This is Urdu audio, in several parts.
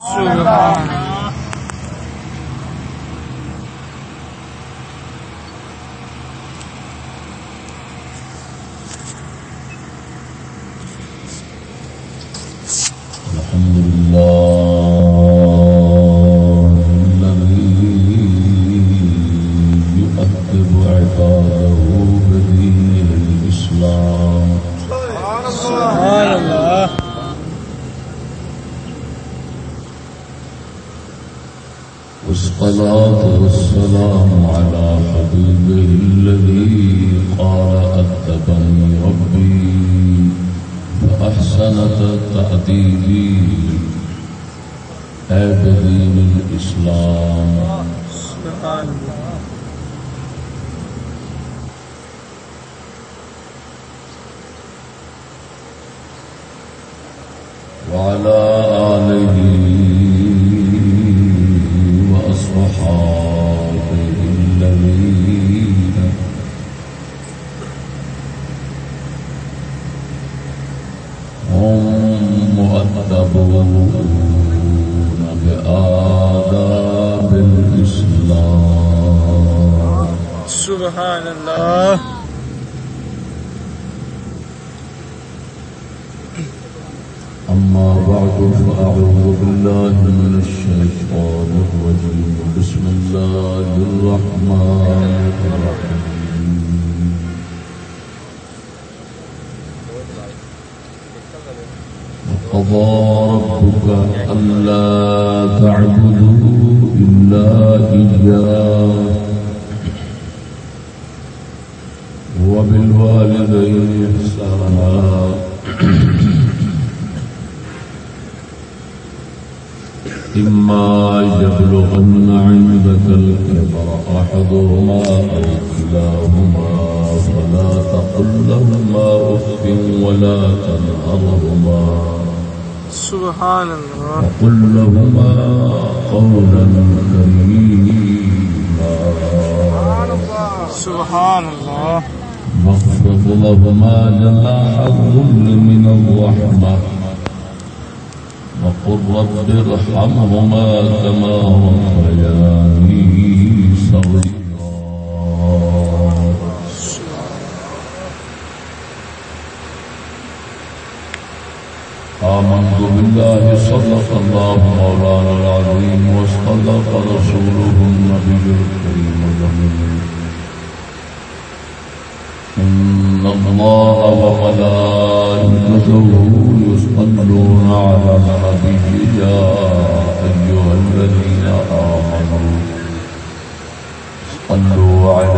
سبحان اللہ۔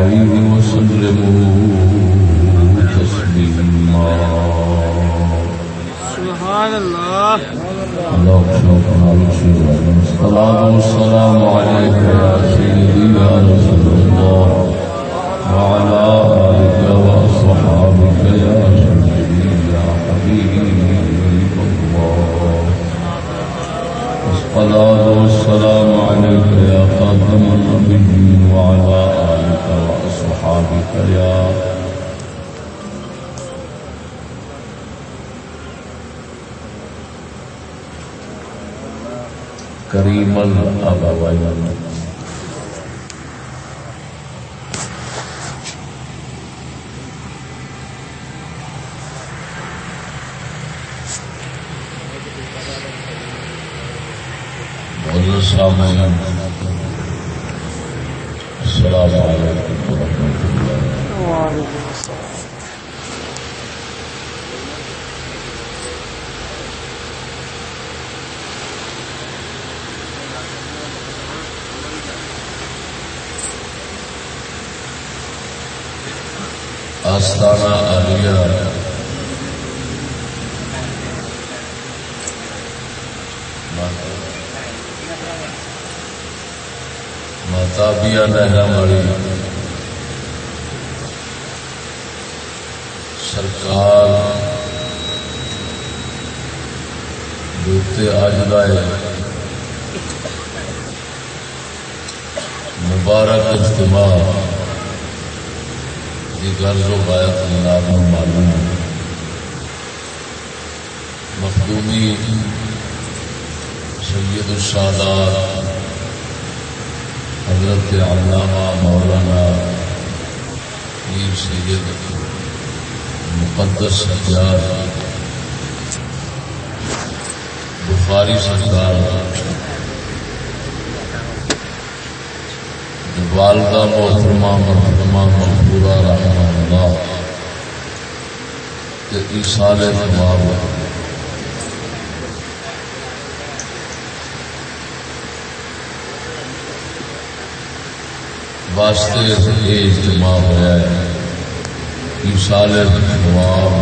عليه وسلم تسليما سبحان الله الصلاة والسلام عليك يا سيدي يا رسول الله وعلى آلك وأصحابك يا الله والسلام عليك يا خاتم النبي وعلى آلك أصحابك يا كريم الأبوين. سامعین نہر والی سرکار دوتے اج کا مبارک اجتماع کی غرض و بایت جناب معلوم مخدومی سید السادات حضرت علامہ مولانا پیر سید مقدس سجاد بخاری سرکار والدہ محترمہ مرحمہ مقبورہ رحمہ اللہ ایسال ثواب واسطے یہ اجتماع ہوا ہے۔ ایسال ثواب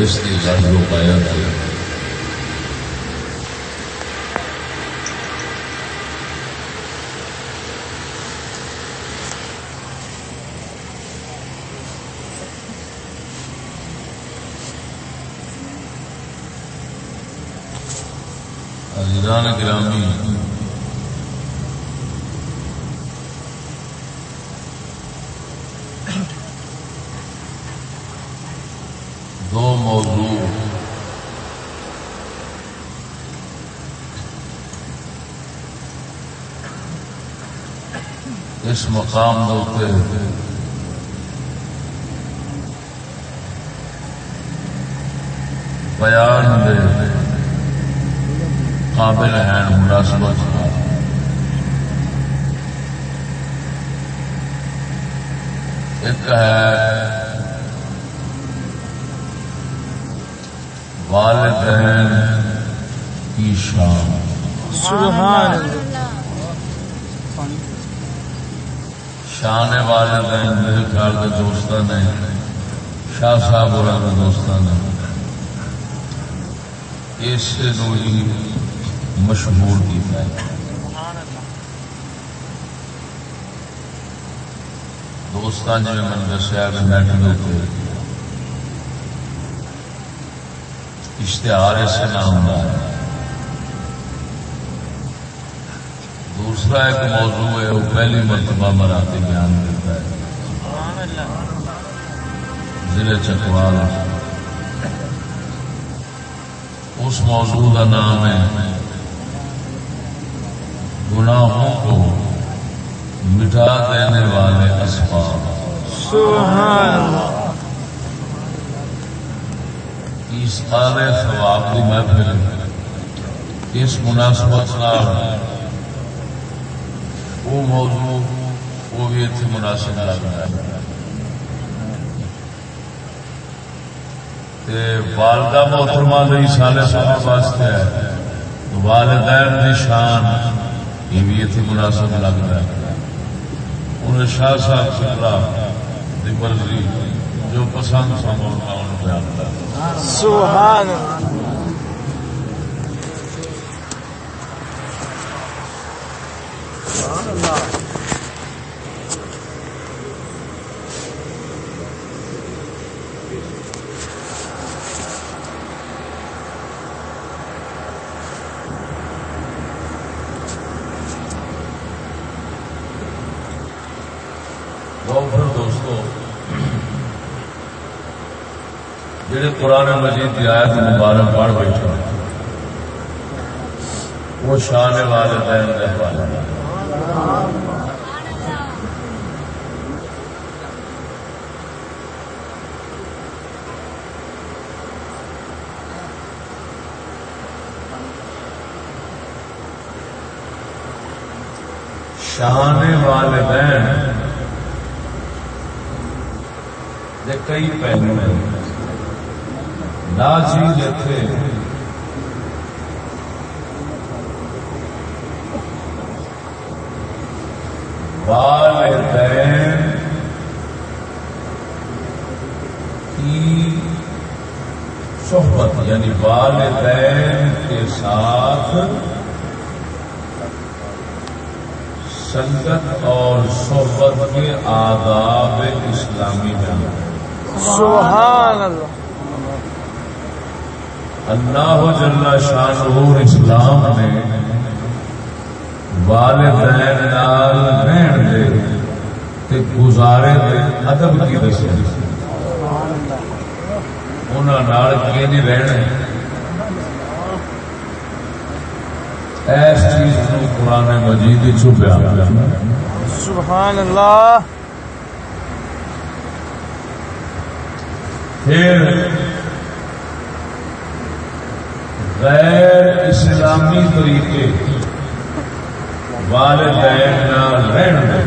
اس کی گل جو پایا ہے گرامی دو موضوع۔ اس مقام ہوتے بیان دے قابل ہیں مناسبت۔ ایک ہے والدین کی شان۔ سبحان شان والدین میرے خیال کے دوست نے، شاہ صاحب اور دوست نے۔ اس ہی مشہور کیا دوستان جی میں نے دسیا کہ نیٹ اشتہار ایسے نام کا ہے دوسرا ایک موضوع ہے، وہ پہلی مرتبہ مراتی بیان کرتا ہے۔ ضلع چکوال۔ اس موضوع کا نام ہے، گناہوں کو مٹا دینے والے اسباب۔ اس سارے سواب کی محفل اس مناسبت وہ موضوع وہ بھی اتنے مناسب لگ رہا ہے۔ والدہ محترمہ سالے صاحب واسطے والدین کی شان یہ بھی اتنے مناسب لگ رہا ہے۔ انہیں شاہ صاحب سکرا مرضی جو پسند سمجھنا سبحان اللہ جڑے قرآن مجید کی آیت مبارک پڑھ بیٹھے وہ شان والے دین والے شان والدین کئی پہلو ہیں۔ نا چیز اتنے والدین کی صحبت یعنی والدین کے ساتھ سنگت اور صحبت کے آداب اسلامی میں سبحان اللہ۔ اللہ جل شان اسلام نے والدین نال رہن دے تے گزارے دے ادب کی دسی انہوں کی نہیں رہنا ایس چیز کو قرآن مجید چھپیا۔ سبحان اللہ۔ پھر غیر اسلامی طریقے والدین رہن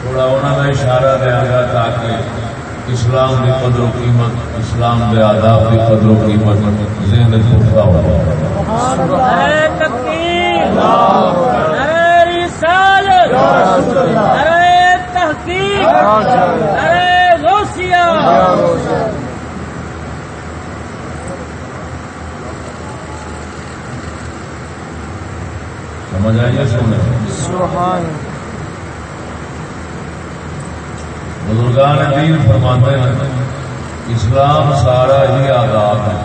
تھوڑا انہوں کا اشارہ دیا گا تاکہ اسلام کی قدر و قیمت، اسلام کے آداب کی قدر و قیمت ذہن پختہ ہو تحقیق ارے غوثیہ سمجھ آئیے سونے سبحان بزرگان دین فرماتے ہیں اسلام سارا ہی آداب ہے۔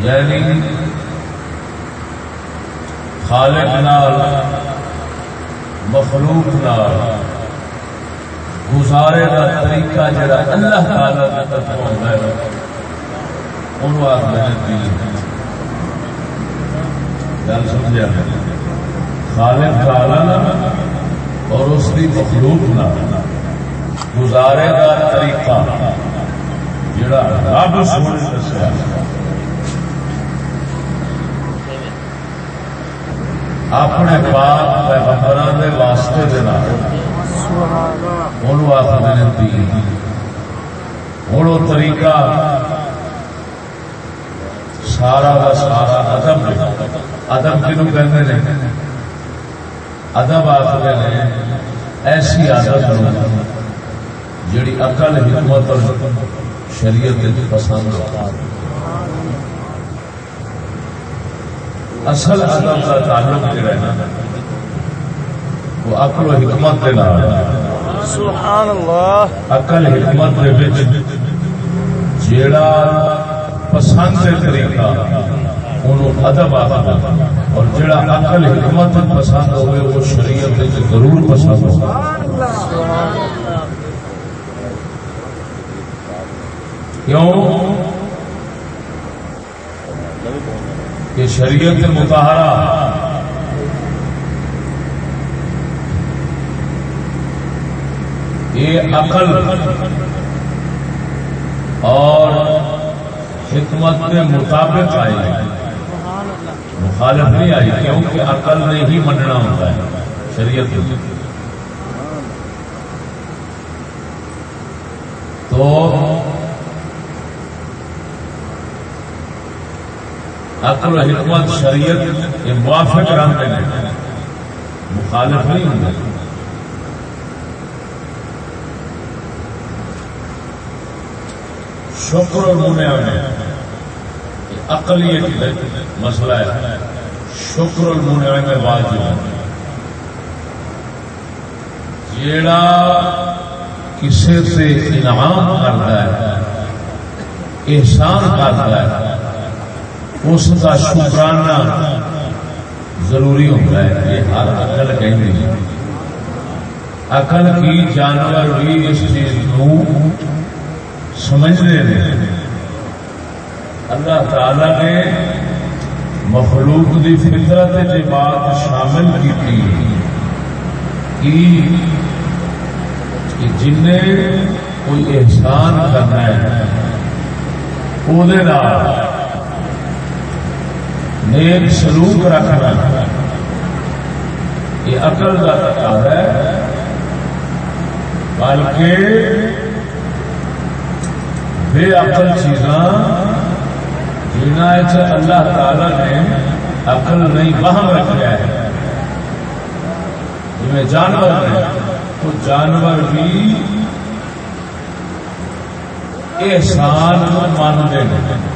یعنی خالق نال مخلوق نال گزارے کا طریقہ جڑا اللہ تعالی کا طرف ہوتا ہے انہوں آخر دین گل سمجھا خالق تعالی نال اور اس کی مخلوق نال گزارے کا طریقہ جڑا رب سونے دسیا۔ اپنے پاک پیغمبران دے واسطے دے انہوں آخر دین۔ ہوں وہ طریقہ سارا کا سارا ادب ادب کنو کہتے ہیں؟ ادب آخر نے ایسی عادت جڑی اقل حکمت اور شریعت پسند ہو۔ اصل ادب کا تعلق جڑا ہے وہ عقل و حکمت کے نام سبحان اللہ۔ عقل حکمت وچ جیڑا پسند طریقہ انہوں ادب آتا اور جڑا عقل حکمت پسند ہوئے، وہ شریعت ضرور پسند ہو کیوں؟ کہ شریعت متحرہ یہ عقل اور حکمت کے مطابق آئی مخالف نہیں آئی، کیونکہ عقل نے ہی مننا ہوتا ہے، شریعت تو عقل و حکمت شریعت یہ موافق رنگ میں مخالف نہیں ہوں شکر اور منع میں۔ عقلی مسئلہ ہے۔ شکر اور میں واجب ہے۔ جیڑا کسی سے انعام کرتا ہے، احسان کرتا ہے، اس کا شکرانہ ضروری ہوتا ہے۔ یہ ہر عقل کہیں عقل کی جانور بھی اس چیز کو سمجھتے ہیں۔ اللہ تعالی نے مخلوق دی فطرت کی بات شامل کی تھی کہ جن کوئی احسان کرنا ہے وہ نیک سلوک رکھنا یہ عقل کا تقاضا ہے، بلکہ بے عقل چیزاں جنہ اللہ تعالی نے عقل نہیں، وہم رکھا ہے۔ جی جانور ہیں تو جانور بھی احسان مانتے ہیں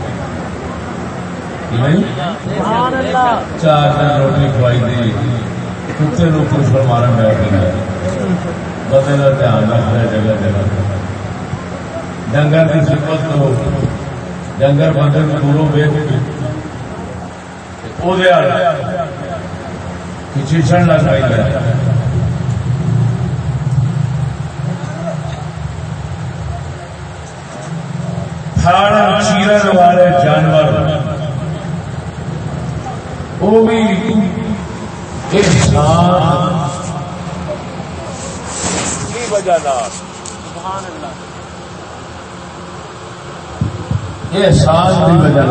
چار دن روٹی کھوائی دی، کتے نو کچھ مارن بیٹھ گیا۔ بندے کا دھیان رکھ رہا جگہ جگہ۔ ڈنگر کی خدمت کرو۔ ڈنگر بندے کو دوروں ویک چیچن لگ پی ساڑن چیرن والے جانور وہ بھی انسان کی وجہ احساس کی وجہ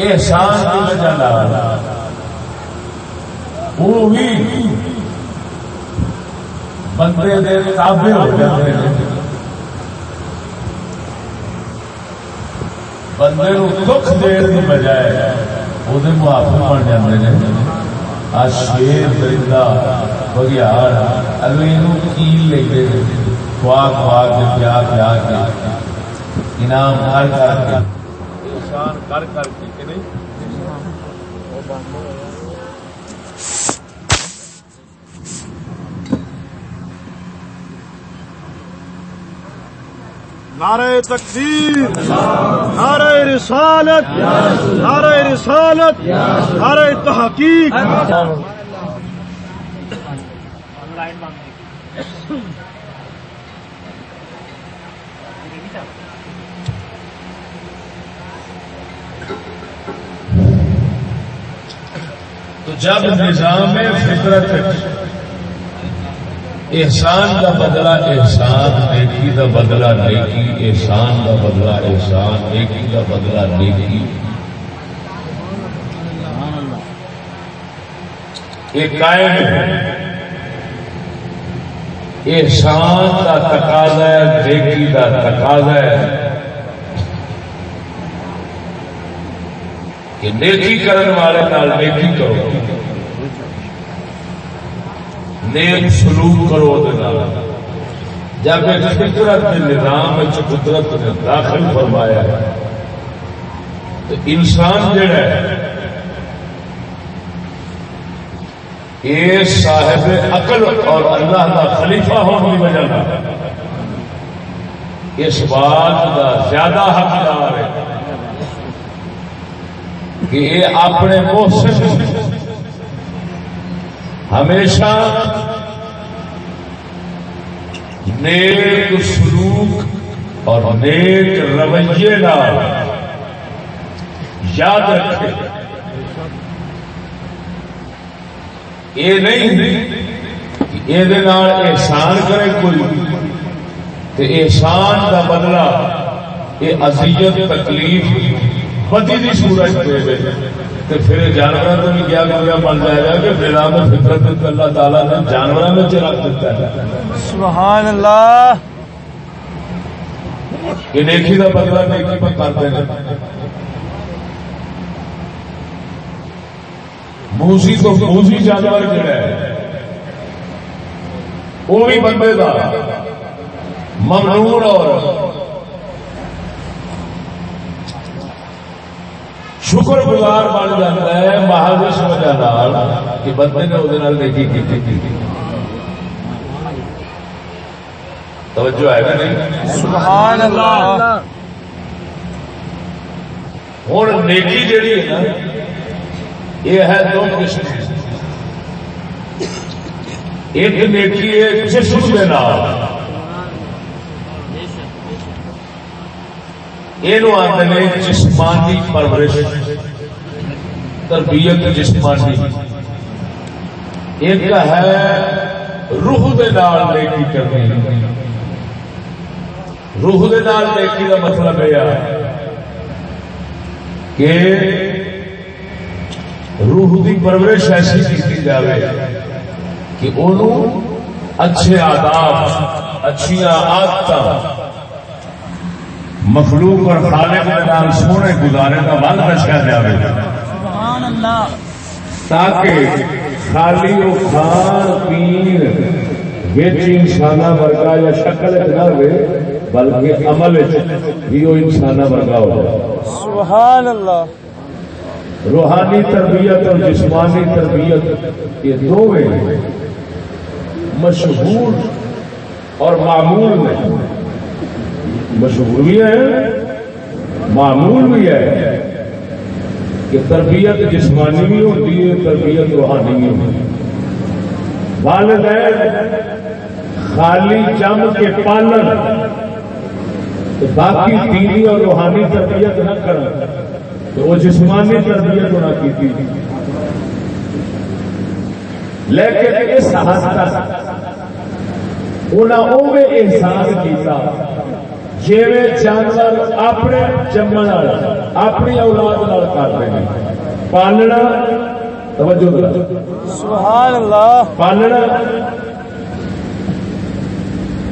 احساس کی وجہ وہ بھی بندے دے تابع ہو جاتے ہیں بندے دکھ دیر کی بجائے وہ محافظ بن جاتے ہیں آ شیر درندہ بگیار اگلے کیل لے خواہ خواہ کے پیا پیا کے انعام کر کر کے۔ احسان کر کر کے نہیں؟ نعرہ تکبیر نعرہ رسالت نعرہ رسالت نعرہ تحقیق۔ جب نظام فطرت احسان کا بدلہ احسان، نیکی کا بدلہ نیکی، احسان کا بدلہ احسان، نیکی کا بدلہ نیکی۔ یہ قائم احسان کا تقاضا ہے، نیکی کا تقاضا ہے۔ کہ نیکی کرنے والے نیکی کرو۔ نیک سلوک کرو جب ایک فطرت نظام قدرت نے داخل فرمایا ہے، تو انسان جڑا ہے یہ صاحب عقل اور اللہ کا خلیفہ ہونے کی وجہ اس بات کا زیادہ حقدار ہے کہ یہ اپنے محسن ہمیشہ نیک سلوک اور نیک رویے نال یاد رکھے۔ یہ نہیں یہ احسان کرے کوئی تو احسان کا بدلہ، یہ ازیت تکلیف بدی کی سورج دے دے۔ تو پھر جانوروں کو بھی کیا گویا بن جائے گا کہ فطرت اللہ تعالیٰ نے جانوروں میں چرخ دیتا ہے۔ سبحان اللہ۔ یہ نیکی کا بدلا نیکی پر کرتے ہیں موسی تو موسی جانور جڑا ہے۔ وہ بھی بندے کا ممنون اور شکر گزار بن جاتا ہے محل اس وجہ کہ بندے نے وہ نیکی کی توجہ ہے نہیں سبحان اللہ ہوں نیکی جیڑی ہے نا یہ ہے دو قسم ایک نیکی ہے جسم کے نام یہ آتے جسمانی پرورش تربیت جسمانی ایک ہے روح دے نال نیکی کرنی روح دے نال نیکی کا مطلب یہ کہ روح دی پرورش ایسی کی جائے کہ انہوں اچھے آداب اچھیا آدت مخلوق اور خالق کے نام سونے گزارے کا بل دسیا جائے تاکہ خالی وہ کھان پین بچ انسان ورگا یا شکل نہ رہے بلکہ عمل بھی وہ انسان ورگا ہو جائے۔ سبحان اللہ روحانی تربیت اور جسمانی تربیت یہ دو مشہور اور معمول میں مشہور بھی ہے، معمول بھی ہے کہ تربیت جسمانی بھی ہوتی ہے، تربیت روحانی بھی ہوتی ہے۔ والدین خالی جم کے پالن باقی دینی اور روحانی تربیت نہ کریں تو وہ جسمانی تربیت نہ کی تھی۔ لیکن اس حد تک انہیں اوے احساس کیا جی جانور اپنے جمن اپنی اولاد کرتے ہیں پالنا توجہ۔ سبحان اللہ پالنا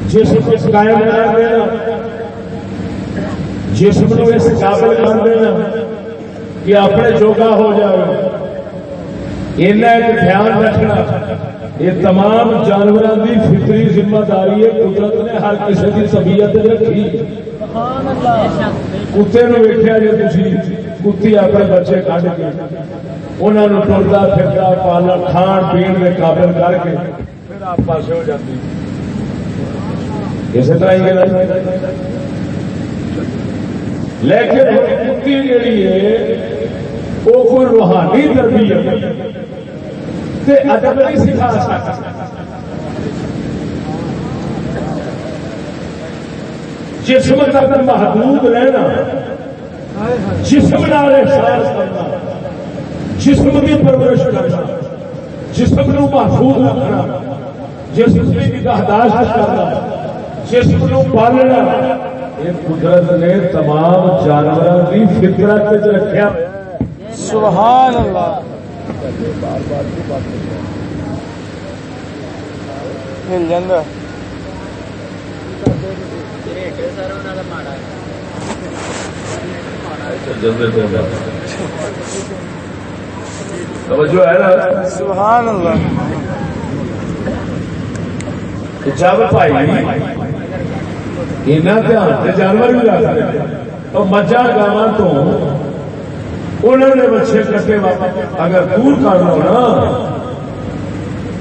جسم قائم کر دینا جسم کو اس قابل کر دینا کہ اپنے جوگا ہو جائے ایک دھیان رکھنا یہ تمام جانوروں کی فطری ذمہ داری ہے، قدرت نے ہر کسی کی طبیعت رکھی۔ کتے نو ویکیا جی تھی کتی اپنے بچے کھڈ کے انہوں نے ٹرتا پھرتا پالن، کھان پین کے قابل کر کے پھر آپ پاس ہو جاتی اسی طرح ہی لیکن کتی جیڑی ہے وہ کوئی روحانی تربیت تے ادب نہیں سکھا سکتا۔ جسم تک محدود رہنا جسم نال احساس کرنا جسم کی پرورش کرنا جسم نو محفوظ رکھنا جسم کی نگہداشت کرنا جسم نو پالنا۔ یہ قدرت نے تمام جانوروں کی فطرت وچ رکھیا ہوا ہے۔ سبحان اللہ مل جاندہ توجہ ہے نا سبحان اللہ جب بھائی اینا دھیان جانور بھی مجھا گاواں تو انہوں نے بچے کٹے اگر دور کر لو نا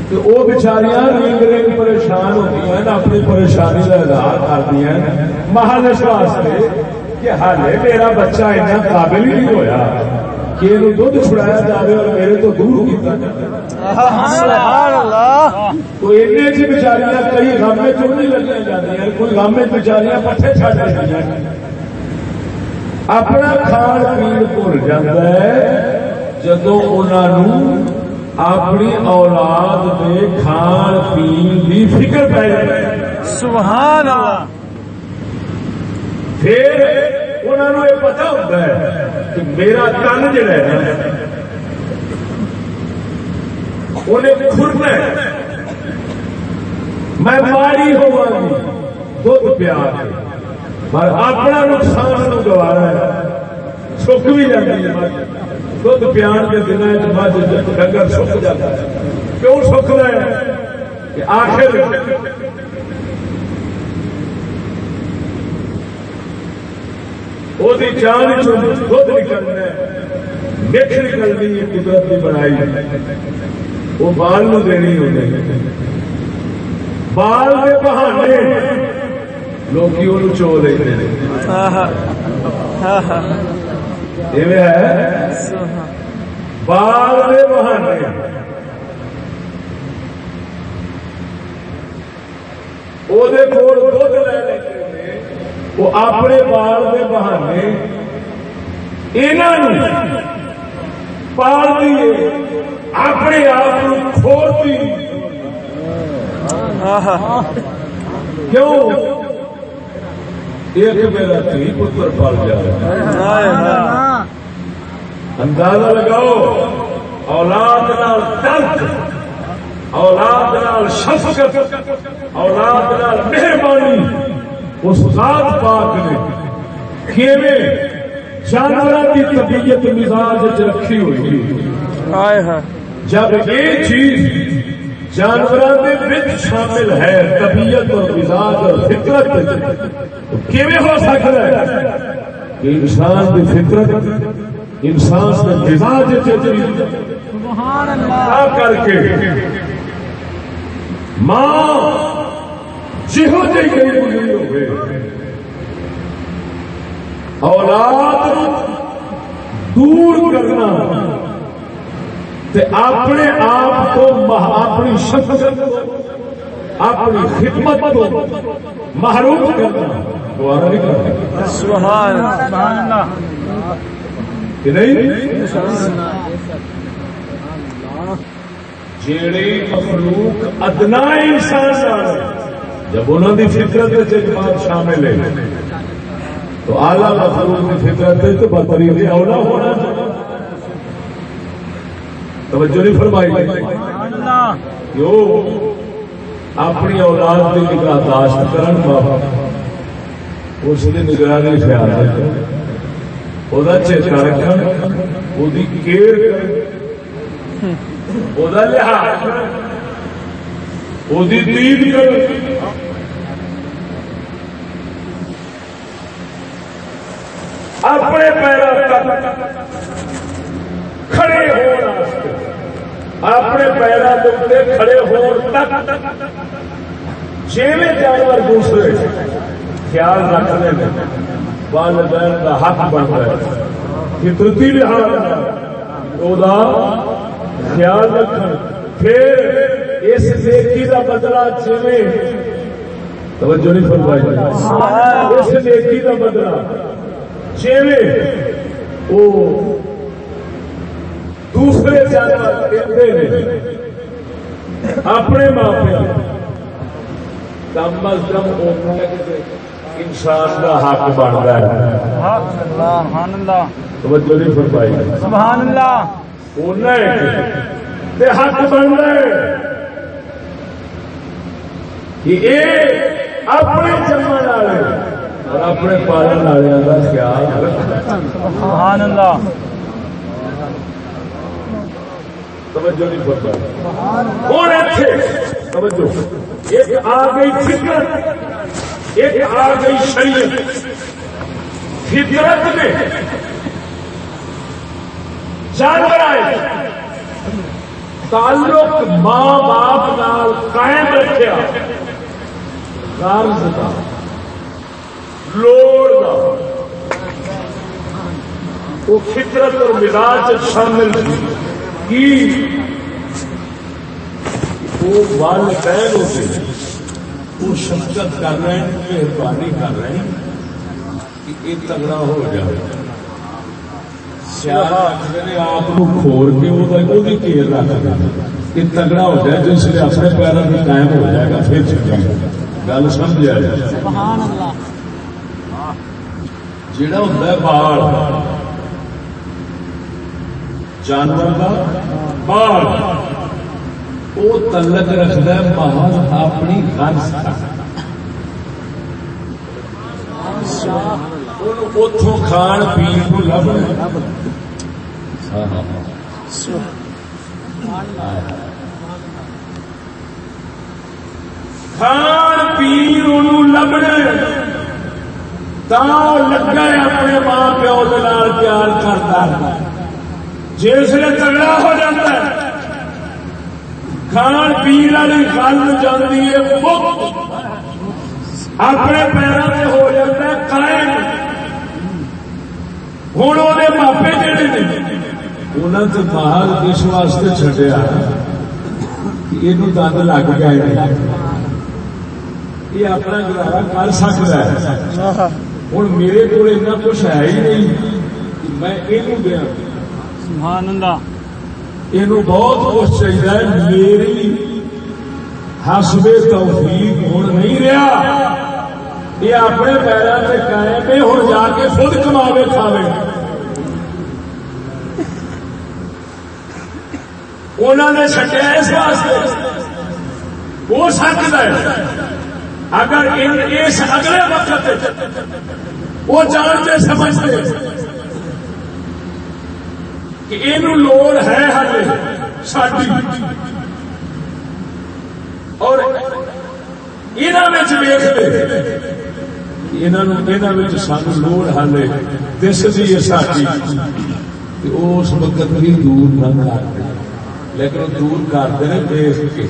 تو وہ بچاریاں رنگ رنگ پریشان ہوتی ہیں اپنی پریشانی کا اظہار کرتی ہیں۔ اس واسطے کہ ہالے میرا بچہ اتنا قابل ہی نہیں ہویا کہ یہ دھد چھڑایا جائے اور میرے تو دور کیا تو چ بچاریاں کئی میں چوں نہیں لگی جاتی ہیں کوئی میں بچاریاں پٹھے چھڈ رہی ہیں اپنا کھان پین بھول جاتا ہے جدو انہوں اپنی اولاد کے کھان پین کی فکر پی جائے سبحان اللہ پھر انہوں نے یہ پتا ہوتا ہے کہ میرا تن جڑا ہے انہیں کھڑنا ہے میں ماری ہوا گی دھد پیا کے پر اپنا نقصان نو گوارا ہے سک بھی جاتی ہے دھد پیان کے دن مجھ ڈنگر سک جاتا ہے کیوں سک رہا ہے کہ آخر وہ جان چ دھد نکلنا مکھ نکلنی ہے قدرت کی بنائی وہ بال نو دینی ہوتی بال کے بہانے لوگ وہ چو سبحان بال کے بہانے وہ دھد لے لیتے ہیں وہ اپنے بال کے بہانے انہوں پال دیے اپنے آپ کھول دی آہا کیوں؟ ایک میرا تھی پتر پال جا رہا ہے۔ ہائے ہائے اندازہ لگاؤ اولاد نال درد اولاد نال شفقت اولاد نال مہربانی۔ اس ذات پاک نے کیویں جانوروں کی طبیعت مزاج رکھی ہوئی جب یہ چیز بچ شامل ہے طبیعت اور مزاج اور فطرت کیویں ہو سکتا ہے؟ کہ انسان کی فطرت انسان مزاج نہ کر کے ماں جہو جی گئی گزری ہوئے؟ اولاد دور کرنا تے اپنے آپ کو اپنی شخصیت اپنی خدمت کو محروم کرنا سبحان سبحان اللہ۔ کہ نہیں؟ جیڑے مخلوق ادنا انسان جب انہوں کی فطرت بات شامل ہے تو آلہ مخلوق کی فطرت تو بہترین اولا ہونا۔ توجہ نہیں فرمائی۔ اپنی اولاد کی نگاہداشت کرن باپ اس کی نگرانی خیال رکھن وہ چیتا رکھن وہ کیئر کرن۔ وہ لحاظ کرن۔ وہ دید کرن۔ اپنے پیروں تک کھڑے ہونا اپنے پیروں کے اتنے کھڑے ہونے تک جانور دوسرے خیال رکھنے میں والدین کا حق بنتا ہے فطرتی لحاظ وہ خیال رکھن پھر اس نیکی کا بدلا چھویں توجہ نہیں فرمائی۔ اس نیکی کا بدلا چھویں وہ دوسرے جانور ہیں۔ اپنے ماں پیو کم از کم انسان کا حق بنتا ہے۔ سبحان اللہ توجہ نہیں فرمائی۔ سبحان اللہ اتنا تے حق بنتا ہے۔ کہ یہ اپنے جمن والے اور اپنے پالن والوں کا خیال سبحان اللہ توجہ نہیں ہوں توجہ۔ ایک آ گئی فطرت، ایک آ گئی شریعت۔ فطرت میں جانور آئے۔ تعلق ماں باپ نال قائم رکھا قرض کا لوڑ کا وہ فطرت اور مزاج شامل تھی۔ کی وہ والدین ہوتے ہیں وہ شفقت کر رہے ہیں مہربانی کر رہے ہیں کہ یہ تگڑا ہو جائے۔ آپ کو کھور کے وہ کیئر رکھ یہ تگڑا ہو جائے جس سے اپنے پیروں میں قائم ہو جائے گا پھر چکا گل سمجھ آ جائے جڑا ہوتا ہے بال جانور کا بال وہ تلک رکھتا ہے، محض اپنی غرض تک اتوں کھان پی کو لب کھان پی لبنے لگا اپنے ماں پیو کے پیار کرتا نے تگڑا ہو جاتا ہے۔ کھان پی والی گل جاتی ہے اپنے پیروں سے ہو جاتا ہے قائم۔ ہوں وہ ماپے جڑے نے۔ انہوں نے باہر اس واسطے چڈیا یہ دند لگ گئے یہ اپنا گزارا کر سکتا ہے۔ ہوں میرے کو کچھ ہے ہی نہیں میں یہ دیا سبحان اللہ یہ بہت کچھ چاہیے میری حسب توفیق ہوں نہیں رہا۔ یہ اپنے پیروں سے قائم ہے ہوں جا کے خود کماوے، کھاوے۔ انہوں نے چٹیا اس واسطے۔ ہو سکتا ہے اگر اس اگلے وقت وہ جانتے سمجھتے۔ کہ یہ لوڑ ہے ہلے ساری اور سان لوڑ ہال دس دی ساری اس وقت بھی دور نہ کرتے لیکن دور کرتے ہیں دیکھ کے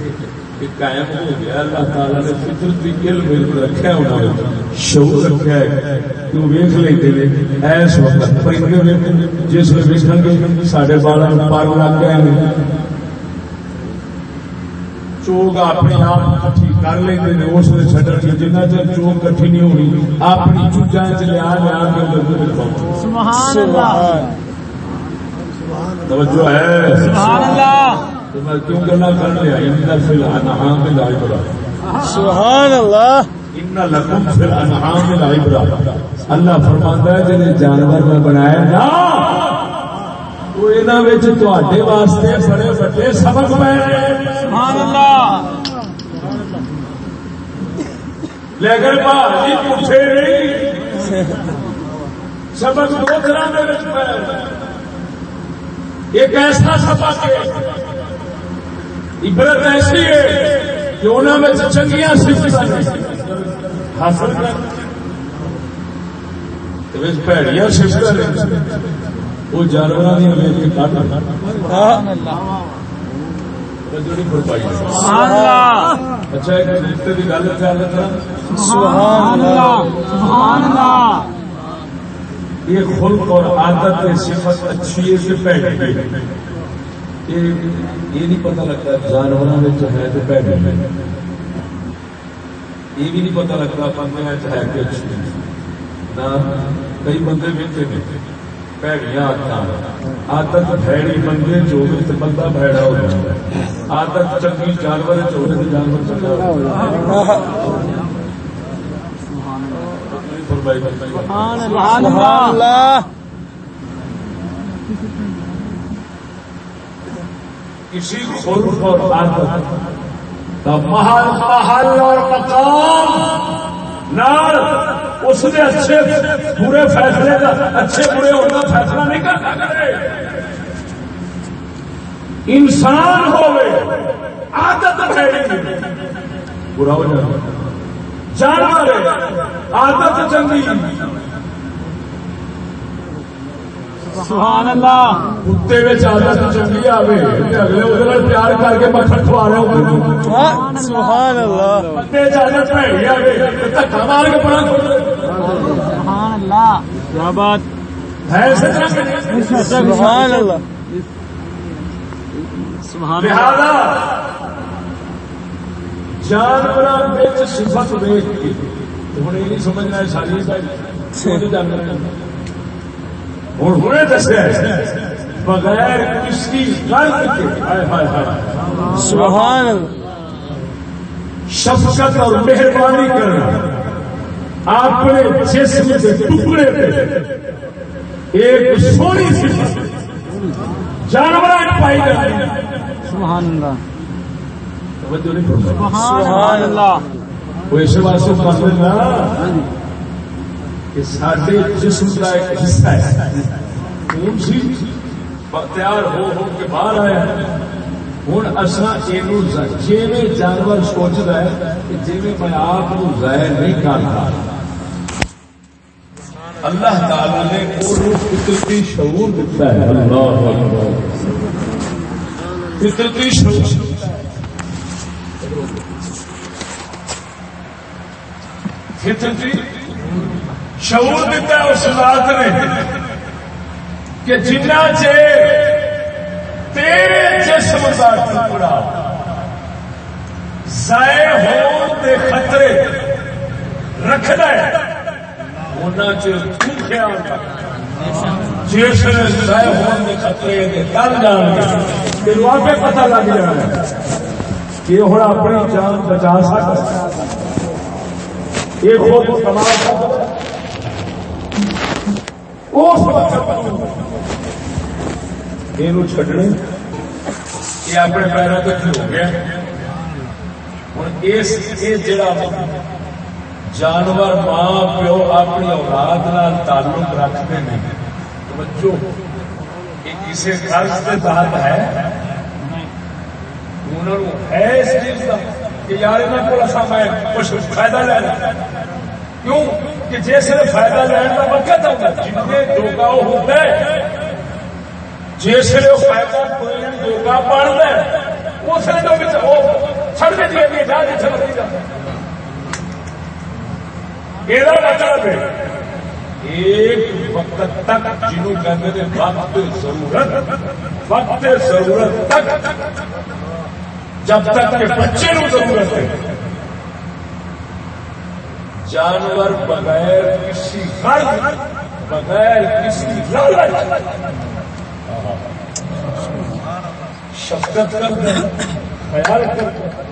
کہ قائم ہو گیا اللہ تعالیٰ نے فطرتی علم رکھا نے شعور رکھا ہے۔ کہ وہ ویخ لیتے ہیں ایس وقت پرندے نے جس میں گے سارے بالا پر لگ گئے ہیں۔ چوگ اپنے آپ کٹھی کر لیں اس نے چڈن کی جنہ چر چوگ کٹھی نہیں ہونی اپنی چوجا چ لیا لیا کے سبحان اللہ۔ توجہ ہے۔ سبحان اللہ۔ تو میں کیوں گلا کر لیا ان فی الانعام میں لائی بڑا سبحان اللہ ان لکم فی الانعام میں لائی بڑا اللہ فرماتا ہے جنہیں جانور میں بنایا نا واسطے بڑے بڑے سبق پے سبحان اللہ لیکن بھائی پوچھے نہیں سبق دو طرح ایک ایسا سبق ہے عبرت ایسی ہے کہ انہوں میں چنگیاں سفت حاصل پیڑیاں سفت وہ جانور سبحان اللہ سبحان اللہ۔ اچھا ایک رشتے کی گل خیال رکھنا سبحان اللہ۔ سبحان اللہ۔ یہ خلق اور عادت صفت اچھی ہے کہ یہ یہ نہیں پتا لگتا جانوروں میں جو ہے تو پیڑی یہ بھی نہیں پتا لگتا بندے ہے کہ اچھی نہ کئی بندے ملتے ہیں پیڑیاں آدت آدت بھڑی بندے تو بندہ بھڑا ہو جاتا ہے۔ آدت چنگی جانور تو جانور چنگا ہو جاتا ہے سبحان اللہ کسی خلق اور عادت کا محل محل اور مقام۔ نال اس نے اچھے برے فیصلے کا، اچھے برے ہونا فیصلہ نہیں کر سکتے انسان ہوئے، عادت ہے برا ہو جائے۔ جانور عادت چنگی۔ سبحان اللہ۔ کتے عادت چنگی آئے اگلے وہ پیار کر کے مکھن کھوا رہے ہو سبحان اللہ۔ بندے عادت بھڑی آئے دھکا مار کے بڑا سبحان اللہ۔ کیا بات۔ ہے سبحان اللہ۔ سبحان اللہ۔ لہذا جانور صفت دیکھ کے ہوں یہ نہیں سمجھنا ہے ساری جانور ہوں ہوں دسیا بغیر کسی غلط کے۔ سبحان شفقت اور مہربانی کرنا۔ اپنے جسم کے ٹکڑے پہ۔ ایک سونی صفت جانور پائی جاتی۔ سبحان اللہ۔ سبحان اللہ۔ وہ اس واسطے مطلب نا۔ کہ سارے جسم کا ایک حصہ ہے۔ خون سی جی، تیار ہو ہو کے باہر آیا۔ ہوں اصا یہ جی جانور سوچتا ہے کہ جی میں آپ کو ظاہر نہیں کرتا۔ اللہ تعالی نے وہ فطرتی شعور دیتا ہے۔ اللہ فطرتی شعور۔ فطرتی شعور دیتا ہے اس رات نے کہ جنا چیر تیرے جسم کا ٹکڑا ضائع ہون دے خطرے رکھنا ہے انہیں خیال جس ضائع ہون دے خطرے دے جان تیرو آپ پتہ لگ جانا کہ ہوں اپنی جان بچا سکتا یہ خود کمال یہ چڈنے یہ اپنے پیروں پہ کھلو گیا ہوں یہ جڑا جانور ماں پیو اپنی اولاد نال تعلق رکھتے ہیں توجہ یہ کسی قرض کے تحت ہے انہوں ہے اس چیز کا کہ یار یہاں کو میں کچھ فائدہ لینا کیوں؟ کہ جس فائدہ لین کا وقت ہوتا ہے جن میں وہ ہوتا ہے۔ جس نے وہ فائدہ دھوکا پڑتا ہے۔ اس نے تو وہ چھڑ کے دیا جا جی چل رہی یہ مطلب ہے؟ ایک وقت تک جنہوں کہتے ہیں، وقت ضرورت وقت ضرورت تک۔ جب تک کہ بچے نو ضرورت ہے۔ جانور بغیر کسی غرض بغیر کسی لالچ شفقت کرتا ہے خیال کرتا ہے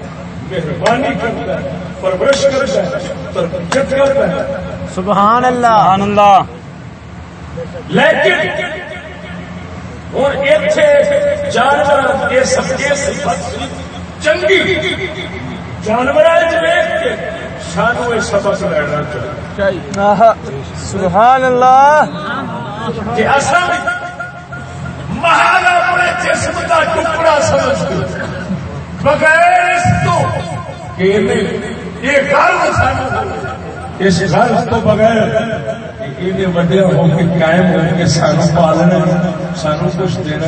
مہربانی کرتا ہے پرورش کرتا ہے تربیت کرتا ہے۔ سبحان اللہ سبحان اللہ۔ لیکن ہوں اتنے جانور یہ سب کے چنگی۔ جانور ویک کے سانو یہ سبق لینا چاہیے۔ سبحان اللہ۔ کہ اصل محال اپنے جسم کا ٹکڑا بغیر اس تو کہ یہ گل سانو اس گل تو بغیر یہ وڈے ہو کے قائم ہو کے سانو پالنا سانو کچھ دینا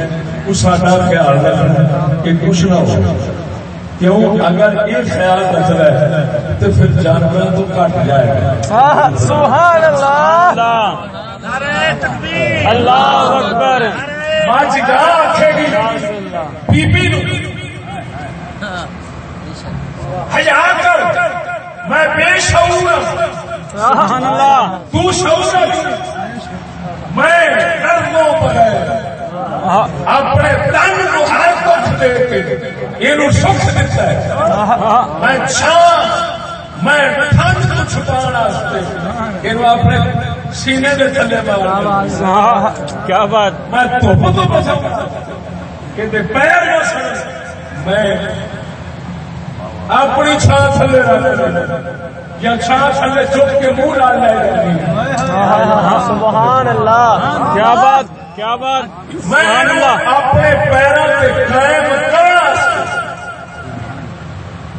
خیال رکھنا کہ کچھ نہ ہو۔ کیوں؟ اگر یہ خیال ہے تو پھر جانور تو کٹ جائے گا۔ سبحان اللہ! اللہ اکبر! گا گی۔ بی بی نو۔ حیا کر میں بے شعور ہوں سبحان اللہ! تو شعور میں بغیر اپنے تن کو ہر دے کے یہ سکھ دیتا ہے۔ میں میں ٹھنڈ کو یہ اپنے سینے کے تھلے کیا بات؟ میں تو پسند کہ پیر میں اپنی چھان تھلے رکھ یا چھان تھلے چپ کے منہ ڈال لے سبحان اللہ۔ کیا بات؟ کیا بات؟ میں اپنے پیروں سے قائم کرنا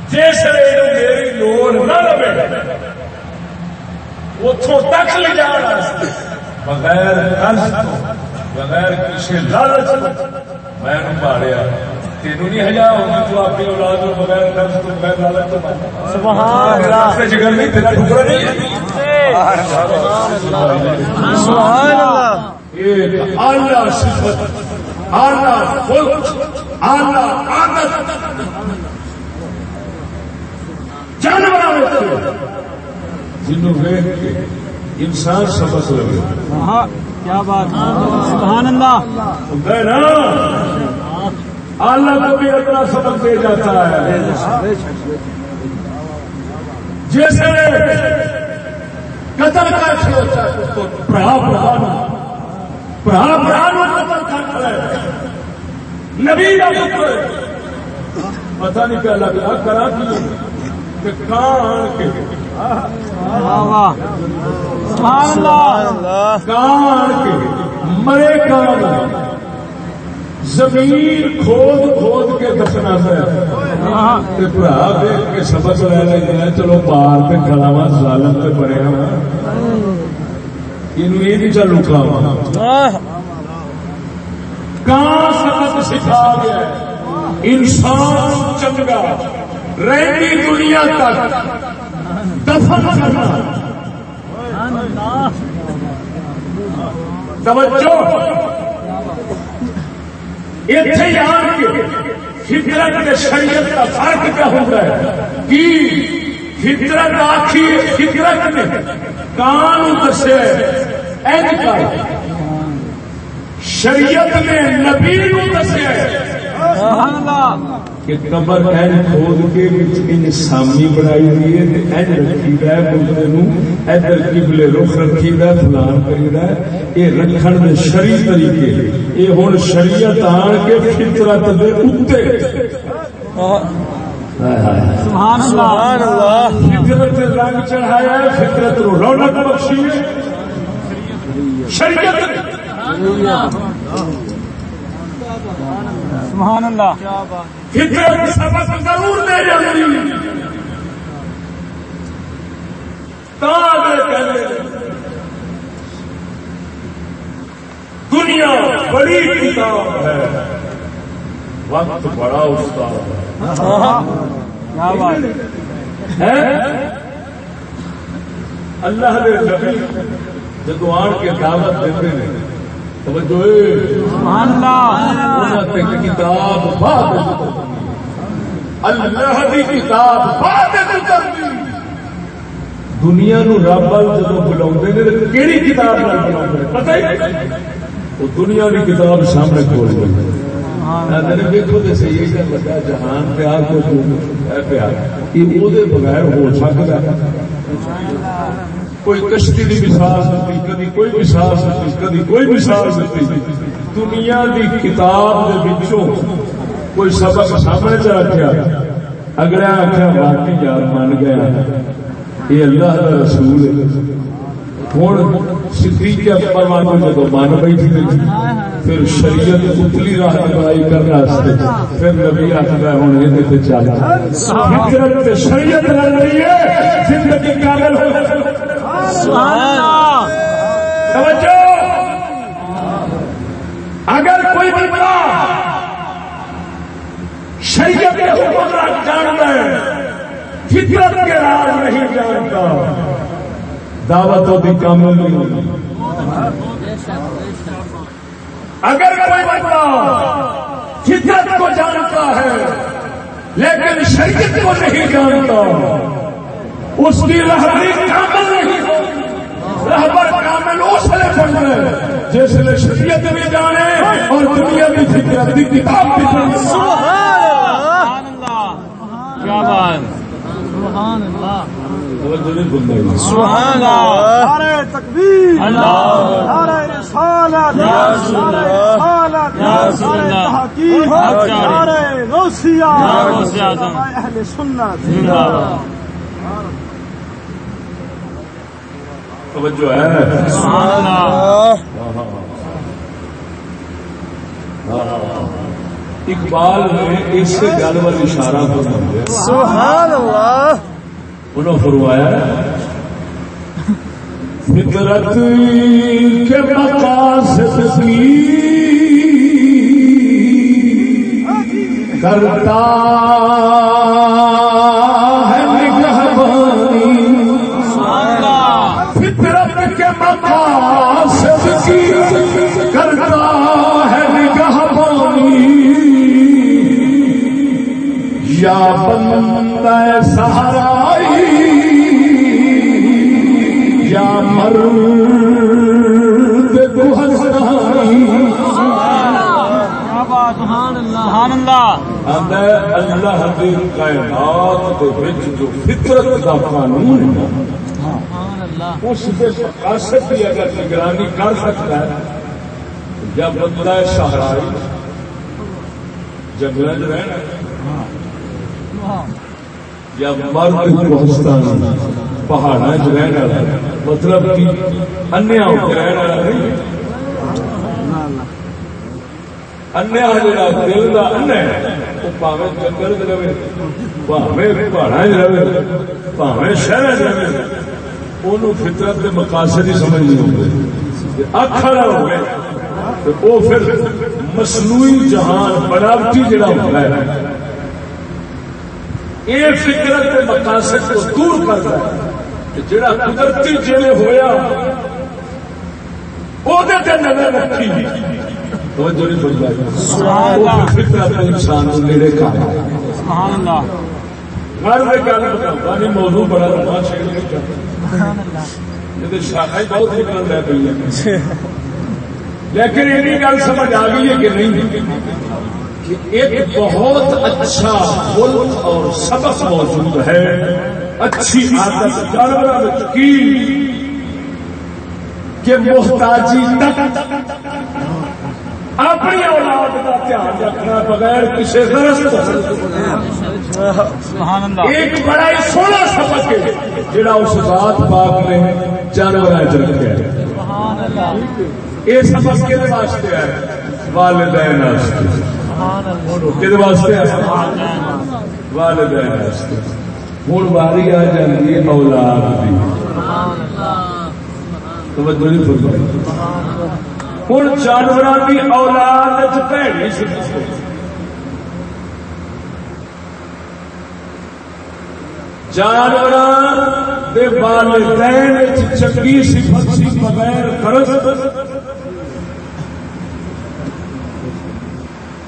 جس میری لوڑ نہ لگے اتوں تک لے جانا بغیر قرض تو بغیر کسی لالچ میں پاڑیا تینوں نہیں ہزار ہوگی تو اپنی اولاد کو بغیر قرض تو بغیر لالچ تو پاڑیا سبحان اللہ۔ جگر نہیں تیرا ٹکڑا نہیں سبحان اللہ۔ ایک اعلیٰ صفت اعلیٰ خلق اعلیٰ عادت جانور کے انسان سبق لگے۔ ہاں کیا بات سبحان اللہ۔ ہوتا ہے نا کو بھی اتنا سبق دے جاتا ہے۔ جیسے قتل برا برا نبی کا نہیں کیا لگ رہا کرا کہ کان کے۔ مرے کان زمین کھود کھود کے دفنا ہے۔ برا دیکھ کے سبق لے لے۔ چلو باہر پہ کھڑا وا ظالم پہ بڑے ہوا یہ نہیں چل رکا وا کہاں سبق سکھا گیا انسان چنگا رہی دنیا تک دفن کرنا توجہ اتنے کے فطرت شریعت کا فرق کیا ہوتا ہے کہ فطرت آخی فطرت نے کان دسے شریعت نے نبی دسے۔ کہ قبر این کھود کے ان بنائی ہوئی ہے تے این رکھی ہے بندے نو۔ ادھر قبلے رخ رکھی فلان کری یہ رکھن دے شرعی طریقے یہ ہن شریعت آن کے فطرت دے اوتے سبحان اللہ. فطرت دے رنگ چڑھایا فطرت نو رونق بخشی شریعت. سبحان اللہ. فطرت سبق ضرور دے جاتی دنیا بڑی کتاب ہے۔ وقت بڑا استاد ہے۔ اللہ نبی جدو آن کے دعوت دیتے ہیں توجہ کتاب اللہ کتاب دنیا نو رب جدو کیڑی کتاب پتہ وہ دنیا کی کتاب سامنے کھول دیکھو صحیح ہے جہان پیار کو پیار۔ یہ وہ بغیر ہو سکتا کوئی کشتی مثال کوئی مثال کوئی مثال دنیا کی کتاب کوئی سبق سامنے چ آخیا واقعی یار من گیا۔ یہ اللہ کا رسول ہوں صدیق اکبر وانگو جب بیٹھی پھر شریعت اتلی راہ رہنمائی کرنا پھر نبی آخر ہوں یہ چل فطرت شریعت رہی ہے، زندگی کامل ہو توجہ! اگر کوئی بندہ شریعت کے حکم جانتا ہے، فطرت کے راز نہیں جانتا. دعوت ہوتی کامل نہیں ہوتی اگر کوئی بندہ فطرت کو جانتا ہے لیکن شریعت کو نہیں جانتا اس کی رہبری کامل نہیں رہبر کامل اس لیے بن ہے جس نے شریعت بھی جانے اور دنیا بھی فطرت کی کتاب بھی جانے۔ کیا بات سبحان اللہ۔ سبحان اللہ نعرہ تکبیر اللہ نعرہ رسالت یا رسول اللہ یا رسول اللہ نعرہ غوثیہ یا غوث اعظم اہل سنت زندہ باد توجہ ہے سبحان اللہ اقبال نے اس گل وال اشارہ فرمایا سبحان اللہ۔ انہوں فرمایا، فطرت کے مقاصد کی کرتا ہے نگہبانی فطرت کے مقاصد کی کرتا ہے نگہبانی یا بندہ سہرائی اللہ سبحان کائنات جو فطرت دا قانون ہے۔ اس کے مقاصد کی اگر نگرانی کر سکتا ہے، جب بندہ شہرائی جنگل رہنا یا مرد کوہستان پہاڑا چ والا مطلب کہ انیا والا نہیں انیا جڑا دل کا انیا جنگل رہے، پاوے پہاڑا رہے، پاوے شہر چ رہے۔ فطرت کے مقاصد ہی سمجھ نہیں ہوتے اکھڑا ہو گئے، تو وہ پھر مصنوعی جہان بناوٹی جڑا ہوتا ہے۔ یہ فطرت مقاصد کو دور کرتا ہے۔ جڑا قدرتی جیلے ہویا وہ نظر رکھی توجہ نہیں فرمائی وہ پھر فطرت انسان کو نیڑے کا سبحان اللہ گھر میں گل بتاؤں نہیں موضوع بڑا لمبا چھیڑ نہیں کرتا یہ شاخا ہی بہت نکل لیکن یہ گل سمجھ آ گئی ہے کہ نہیں کہ ایک بہت اچھا ملک اور سبق موجود ہے اچھی عادت جانور کی کہ محتاجی تک اپنی اولاد کا دھیان رکھنا بغیر کسی غرض اللہ۔ ایک بڑا ہی سونا سبق ہے جڑا اس ذات پاک نے جانور رکھا ہے یہ سبق کے واسطے ہے والدین واسطے۔ والدین واسطے۔ ہوں باری آ جاتی ہے اولاد کی توجہ نہیں فرمائی۔ ہوں جانور کی اولاد بھڑی سی جانور دے والدین چنگی صفت سی بغیر قرض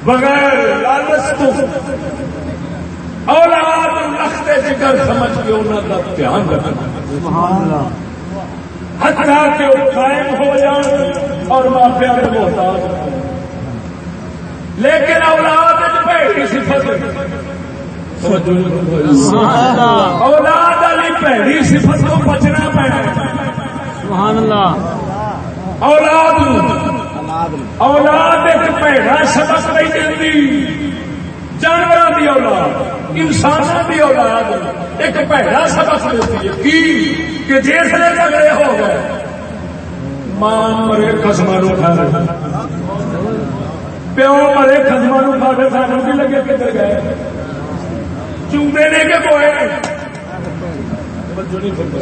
بغیر لالچ تو۔ اولاد لختے جگر سمجھ کے انہوں کا دھیان رکھنا۔ کہ وہ قائم ہو جان اور مافیا میں محتاج۔ لیکن اولاد پیڑی صفت۔ اولاد والی پیڑی صفت کو بچنا پینا سبحان اللہ۔ اولاد اولاد ایک پیڑا سبق نہیں دینی۔ جانوروں کی اولاد انسانوں کی اولاد ایک پیڑا سبق دیتی ہے کی؟ کہ جسے جھگڑے ہو گئے ماں مرے قسم کھا پیو مرے قسم کھا رہے سانو بھی لگے کدھر گئے؟ چوبے نے کے کوئے؟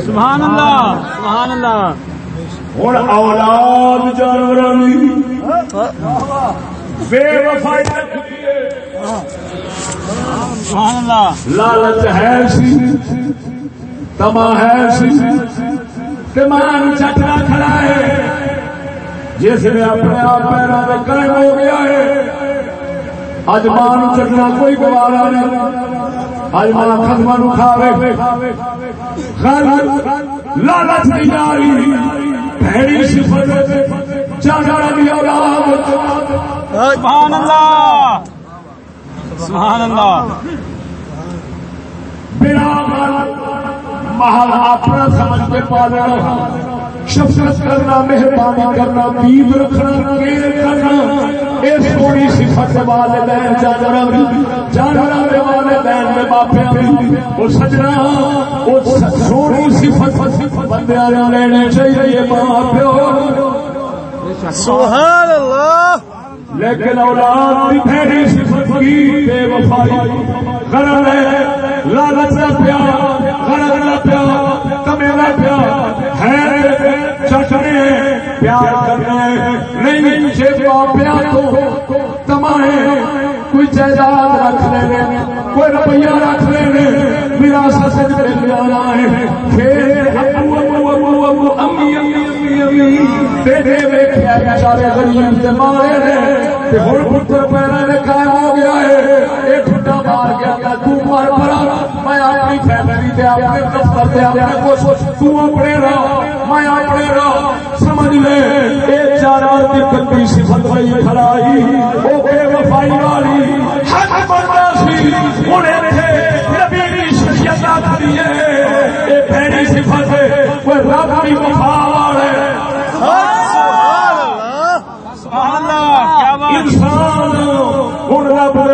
سبحان اللہ سبحان اللہ ہوں اولاد جانوروں بے وفائی لالچ ہے سی تما ہے سی تمان چٹنا کھڑا ہے۔ جس نے اپنے آپ پیروں میں قائم ہو گیا ہے اج ماں چٹنا کوئی گوارا نہیں اج ماں خدمہ نو کھاوے۔ لالچ نہیں بھڑی صفت جانا بھی اولاد۔ سبحان اللہ۔ سبحان اللہ بنا محل اپنا سمجھ کے پالنا شفقت کرنا مہربانی کرنا دید رکھنا کیر کرنا یہ سونی صفت والدین جانور جانور کے والدین میں باپیا وہ سجنا وہ سونی صفت بندے لینے چاہیے ماں پیو سبحان اللہ لیکن اولاد کی پہلی صفت کی بے وفائی غرض ہے لالچ نہ پیا، غرض نہ پیا کمے نہ پیا۔ ہے چٹنے پیار کرنے نہیں جے پیا تو تمائے کوئی جائیداد رکھ لے کوئی روپیہ رکھ لے وراثت سے مل جانا ہے پھر ابو ابو ابو ابو، امی امی امی امی بیٹے ویکھیا بیچارے غریب تے مارے نے تے ہن پتر پیرا نے قائم ہو گیا ہے اے ٹھڈا مار گیا کہ تو مار پڑا میں اپنی فیملی تے اپنے دفتر تے اپنے کچھ تو اپنے رہا میں اپنے رہا سمجھ لے اے جانور کی کتی صفت وہی کھڑائی او بے وفائی والی حق بندا سی ہن ایتھے نبی دی شریعت آکھدی ہے اے بھڑی صفت ہے کوئی رب دی وفا والے سبحان اللہ کیا بات انسان ہوں رب کے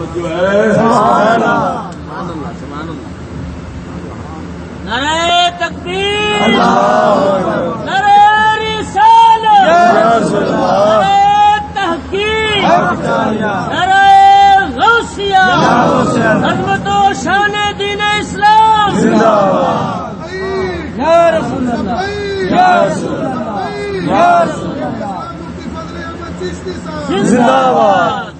سبحان اللہ۔ نعرہ تکبیر نعرہ رسالت۔ نعرہ تحقیق۔ نعرہ غوثیہ۔ عظمت و شان دین اسلام۔ یا رسول اللہ۔ یا رسول اللہ۔ یا رسول اللہ۔ زندہ باد۔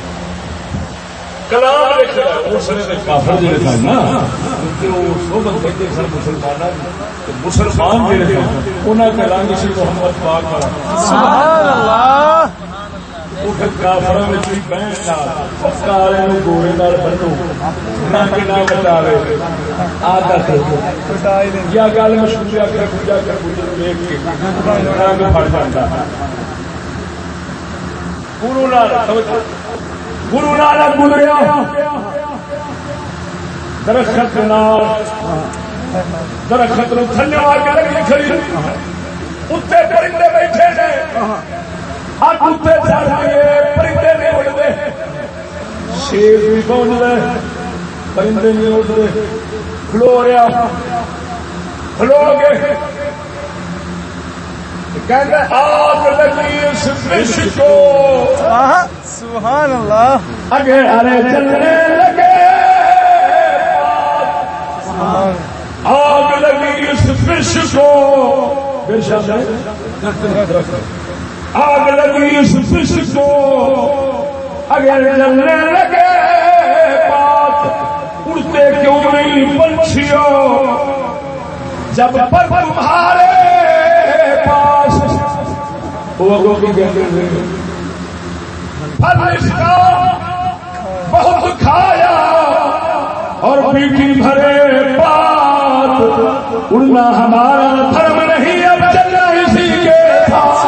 کلام لکھ رہا ہے۔ اس نے کافر جڑے سن نا۔ مسلمان مسلمان جڑے سن انہوں کا رنگ سی محمد پاک والا سبحان اللہ۔ وہ پھر کافروں میں بھی بہن کا کالے نو گورے نال بنو۔ رنگ نہ بچاوے عادت یا گل مشہور ہے کہ پوجا کر پوجا دیکھ کے رنگ پھڑ جاتا گرو نال گرو نانک گزریا درخت درخت نو تھلے آ کے لگی کھڑی اتنے پرندے بیٹھے نے ہاتھ اتنے چڑھ گئے پرندے نے اڑتے شیر بھی پہنچ رہے پرندے نہیں اڑتے کھلو رہا کھلو گئے کہتے آگ لگی اس فش کو سبحان اللہ۔ اگے ہرے چلنے لگے آگ لگی اس فش کو۔ آگ لگی اس فش کو۔ اگر جلنے لگے بات اڑتے کیوں نہیں پنچھیوں؟ جب پر تمہارے پاس۔ وہ اگوں کی کہتے ہیں پھل اس کا بہت کھایا اور میٹھی بھرے بات اڑنا ہمارا دھرم نہیں اب چلنا اسی کے ساتھ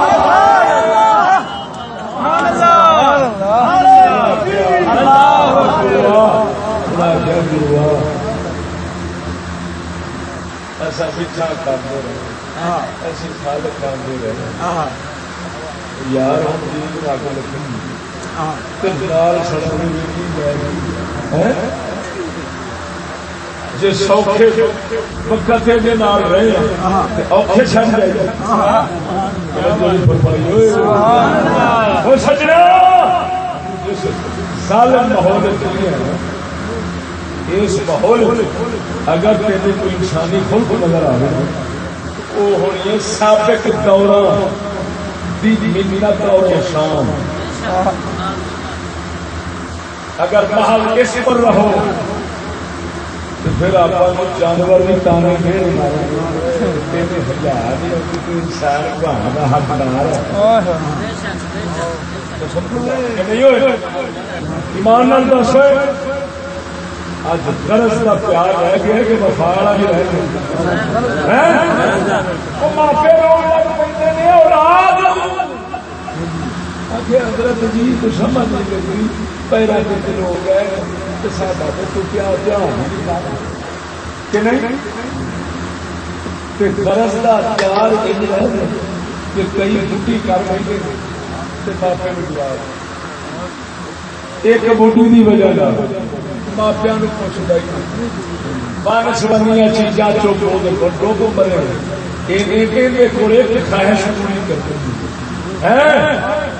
ایسا پیچھا کرتے رہے ایسی خالق کرتے رہے یار ہم جی رکھ لکھیں لال جی سوکھے نال رہے اوکھے جائے سجنا! ماحول اس ماحول اگر تیرے کوئی انسانی خلق نظر آ رہا وہ ہونی ہے سابق دوران دی منت اور شام۔ اگر محل اس پر رہو تو پھر آپ جانور بھی تانے گھیر انسان کا حقدار ایمان دس اج کا پیار رہ گیا کہ وفا والا بھی رہ گیا ماپے روز لگ پہ نے اولاد کہ حضرت جی تو سمجھ نہیں لگی پہلا جی دن ہو گئے، تو ساڈا تو کیا دھیان کہ نہیں؟ برس کا پیار کہ کئی بوٹی کر بیٹھے ماپے میں جواب ایک بوٹی کی وجہ ماپیا پوچھتا بن سبنیا چیزاں چوک ڈوب مرے یہ خواہش پوری کرتے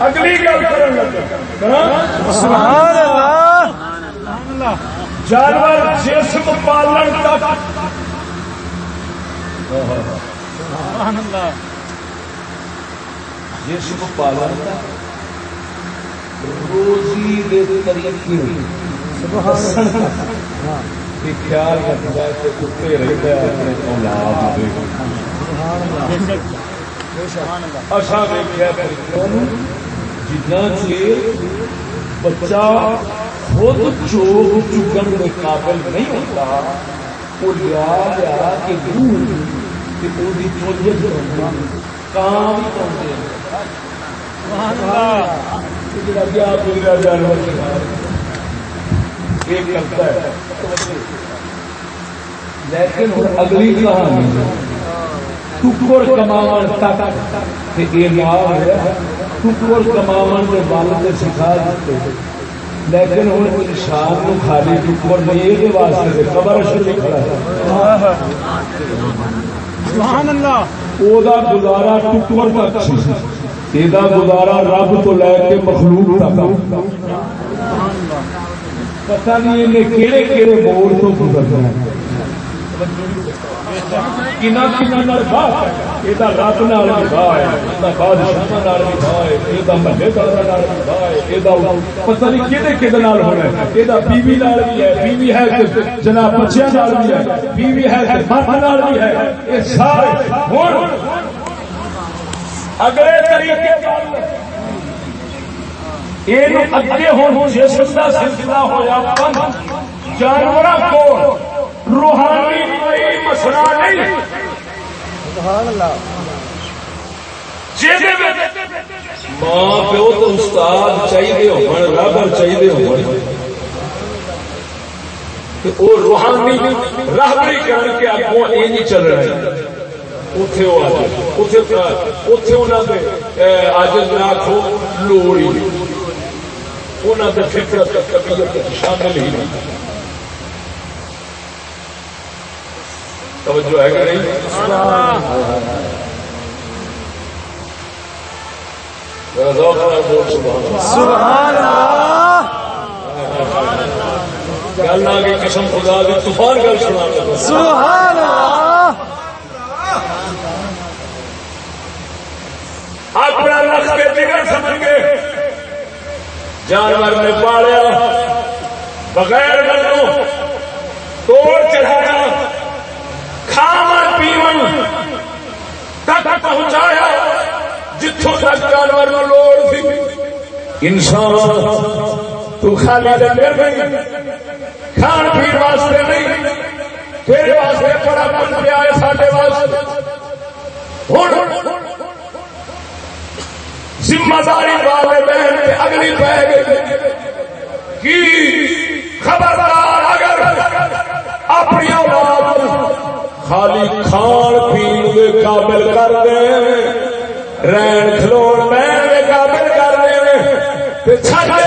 اگلی گل جانور جسم پالن تک۔ سبحان اللہ۔ جسم پالن روزی دے طریقے۔ خیال رکھتا ہے کہ کتے رہتا ہے اپنے اولاد اصا دیکھا جنا چیر بچہ خود چوک چکن کے قابل نہیں ہوتا وہ لیا لیا کہ دور کہ وہی چوجت کام ہی پہنچے۔ جڑا گیا۔ جانور ایک کرتا ہے۔ لیکن اگلی کہانی ٹکر کماون تک یہ نام ہے۔ ٹکر کماون کے بال سے سکھا دیتے۔ لیکن ہوں انسان کو خالی ٹکر نہیں یہ واسطے خبر شروع کھڑا سبحان اللہ وہ گزارا ٹکر تک یہ گزارا رب تو لے کے مخلوق تک۔ پتہ نہیں انہیں کہڑے کہڑے موڑ تو گزرنا جناب بچیا بھی ہے، بیوی ہے بھی ہے۔ اگلے طریقے یہ اگے ہوں جسم کا سلسلہ ہوا بند جانور کو روحانی کوئی مسئلہ نہیں۔ ماں پیو تو استاد چاہیے ہو رابر چاہیے ہو روحانی راہبری کر کے آپ یہ چل رہا ہے۔ شامل ہی نہیں۔ توجہ ہے کہ نہیں؟ گل آ گئی قسم خدا دی طوفان گل سنا سبحان اپنا کے جگر سمجھ کے جانور نے پالیا۔ بغیر گلوں توڑ چڑھایا۔ کھاون پیون تک پہنچایا جتوں تک جانور نو لوڑ تھی انسان، تو خالی ڈنگر نہیں، کھان پی واسطے نہیں۔ تیرے واسطے بڑا کچھ پیا ہے سارے واسطے۔ ذمہ داری والے بہن اگلی پہ گئی۔ کی؟ خبردار، اگر اپنی اولاد خالی کھان پین قابل کر دے۔ رین کھلو بہن کے قابل کر دے۔ چھڈ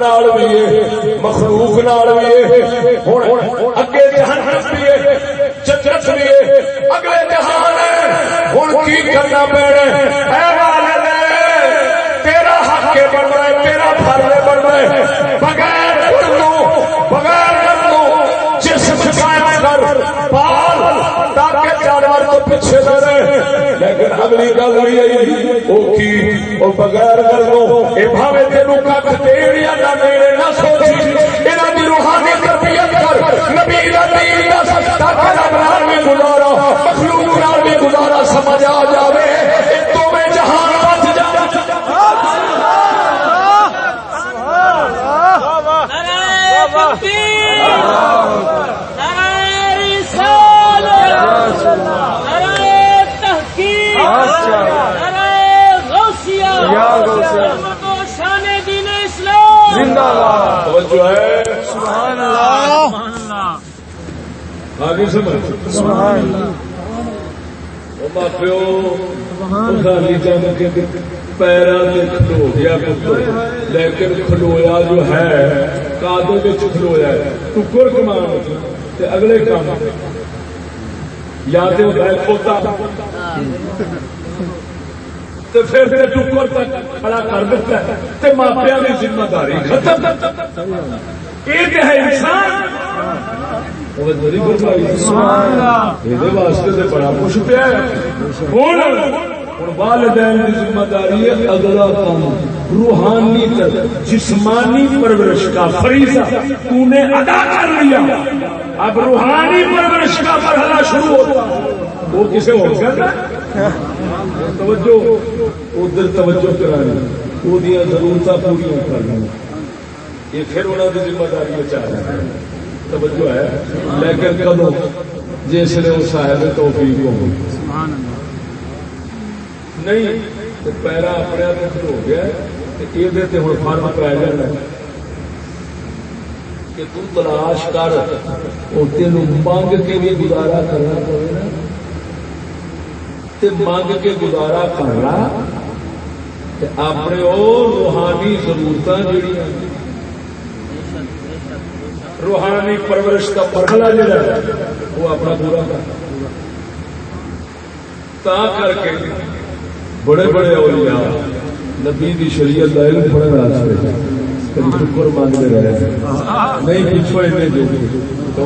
نال بھی ہے، مخلوق نال بھی ہے اگے جہان بھی ہے، جنت بھی ہے، اگلے جہان ہے ہوں کی کرنا پینا تیرا پیچھے نہ رہے۔ لیکن اگلی گل بھی آئی وہ کی؟ وہ بغیر کرنو یہ بھاوے تینو کک دین یا نہ دین نہ سوچی۔ یہاں دی روحانی تربیت کر۔ نبی دا دین دس تاکہ رب نال بھی گزارا، مخلوق نال بھی گزارا سمجھ آ جاوے اے تو میں جہان بچ جا توجہ ہے۔ سبحان اللہ۔ پیروں سے کھلو گیا لیکن کھلویا جو ہے کادے کھلویا ہے۔ ٹکر کمان اگلے کام یا تو ہے کھوتا۔ تو پھر ٹکر تک کھڑا کر دیتا ہے تو ماپیا کی ذمہ داری ختم یہ ہے انسان۔ واسطے بڑا کچھ پیا والدین کی ذمہ داری ہے اگلا کام روحانی جسمانی پرورش کا فریضہ۔ تو نے ادا کر لیا۔ اب روحانی پرورش کا مرحلہ شروع ہوتا وہ کسے ہو توجہ، ادھر توجہ کرانی وہ ضرورت پوریا کرنا یہ پھر انہوں کی ذمہ داری چاہ توجہ ہے۔ لیکن کدو جس نے وہ صاحب توفیق ہو نہیں پیرا اپنے آپ ہو گیا یہ ہوں فرم پی جانا کہ تو تلاش کر تین منگ کے بھی گزارا کرنا پڑے نا۔ منگ کے گزارا کرنا اپنے وہ روحانی ضرورت جہاں روحانی پرورش کا مرحلہ جڑا ہے، وہ اپنا پورا کر۔ کے بڑے بڑے اولیاء نبی دی شریعت کا علم پڑھنے واسطے کبھی شکر مانگتے رہے۔ نہیں، پچھو ایسے جو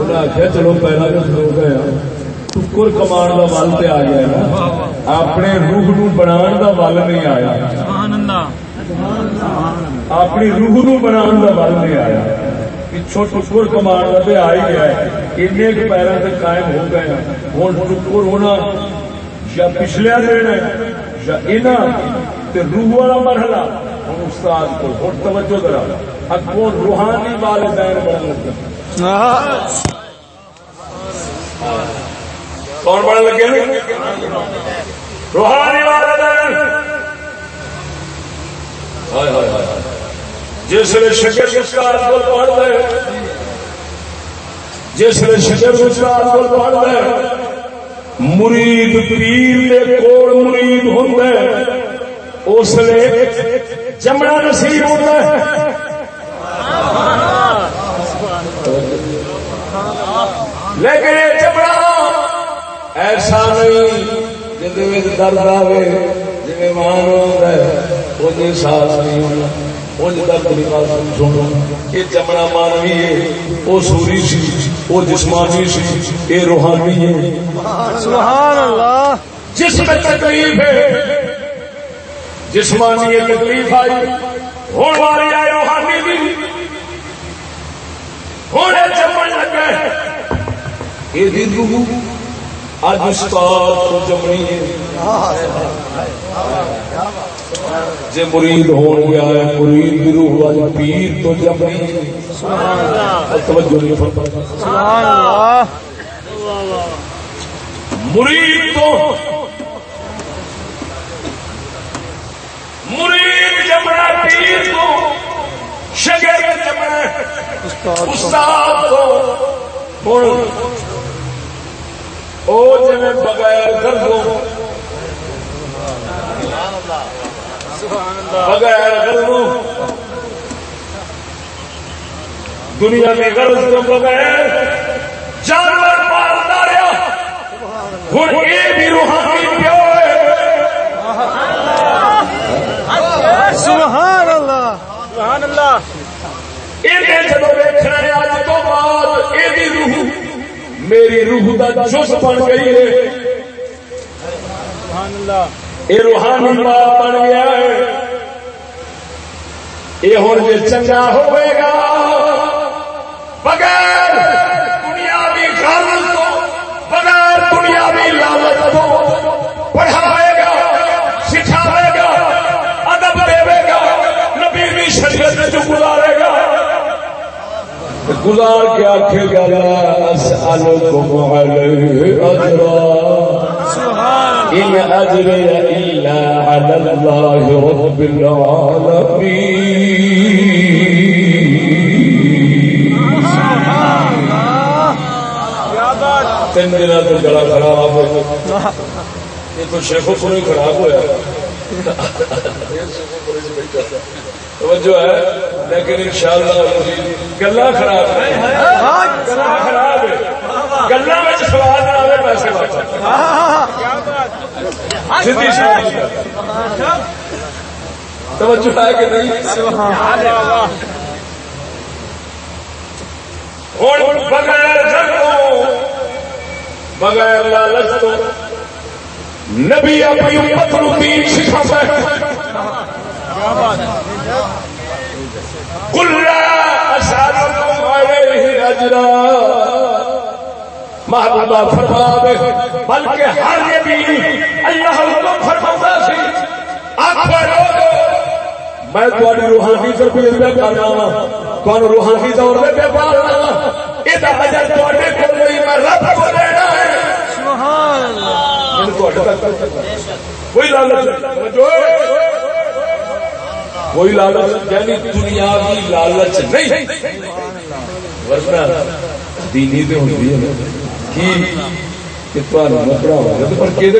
انہیں آخیا چلو پہلا تو سنو گیا ٹکر کمان کا بل تے آ گیا نا اپنے روح نو بنا کا بل نہیں آیا اپنی روح نو بنا کا بل نہیں آیا پچھو ٹکر کمان کا تو آ ہی گیا ہے ان پیروں سے قائم ہو گئے ہیں ہوں ٹکر ہونا یا دن یا تے روح والا مرحلہ ہوں استاد کو ہوں توجہ کرا اگوں روحانی والدین لگا کون بڑھ لگے روحانی والدین جس نے شکر استاد کو پڑھ دے جس نے شکر استاد کو پڑھ دے مرید پیر دے کول مرید ہوندا ہے۔ اس لیے جمنا نصیب ہوتا ہے۔ لیکن یہ جمنا ایسا نہیں جی درد آئے جی مان ہوتا ہے وہ ساس نہیں ہونا یہ چمڑا مانوی ہے وہ سوری سی وہ جسمانی سی یہ روحانی ہے۔ سبحان اللہ جس میں تکلیف ہے جسمانی تکلیف آئی۔ ہوں والی آئی روحانی بھی ہوں چمن لگا یہ روح اج استاد جمنی جے مرید ہو گیا ہے، مرید بھی روح والی پیر تو جمنی توجہ نہیں سبحان اللہ۔ مرید تو مرید جمنا پیر کو شگرد جمنا استاد کو ہوں او جی بغیر بغیر دنیا میں غرض تو بغیر جانور مارتا رہا ہوں یہ بھی روحانی پیو سبحان اللہ۔ سبحان اللہ۔ یہ جب دیکھنا ہے اج تو بعد یہ روح میری روح کا جس بن گئی ہے۔ یہ روحانی ماں بن گیا ہے۔ یہ ہوں جی چنگا ہوئے گا۔ بغیر دنیاوی غرض تو بغیر دنیاوی لالچ تو پڑھاوے گزار کے آخے گا ان اجري الا على الله رب العالمين۔ سبحان اللہ کیا بات تین دن تو گلا خراب ہو یہ تو شیخو پورے خراب ہوا توجہ ہے، لیکن ان شاء اللہ گلا خراب ہے۔ گلا خراب ہے۔ گلا میں سوال نہ آئے پیسے واپس سیدھی سی جی۔ توجہ ہے کہ نہیں؟ بغیر بغیر لالچ تو نبی اپنی امت نو دین سکھاتا ہے محبوبہ فرما بلکہ ہر نبی اللہ فرماتا سی میں تھوڑی روحانی تربیت پہ کر رہا ہوں تمہیں روحانی پہ پہ یہ اجر تھوڑے کو نہیں میں رب کو دینا ہے۔ سبحان اللہ۔ میں تھوڑے تک۔ کوئی لالچ جو کوئی لالچ یعنی دنیاوی لالچ نہیں۔ ورنہ دینی تو ہوتی ہے کی؟ کہ تمہیں مکڑا ہوگا تو پر کہ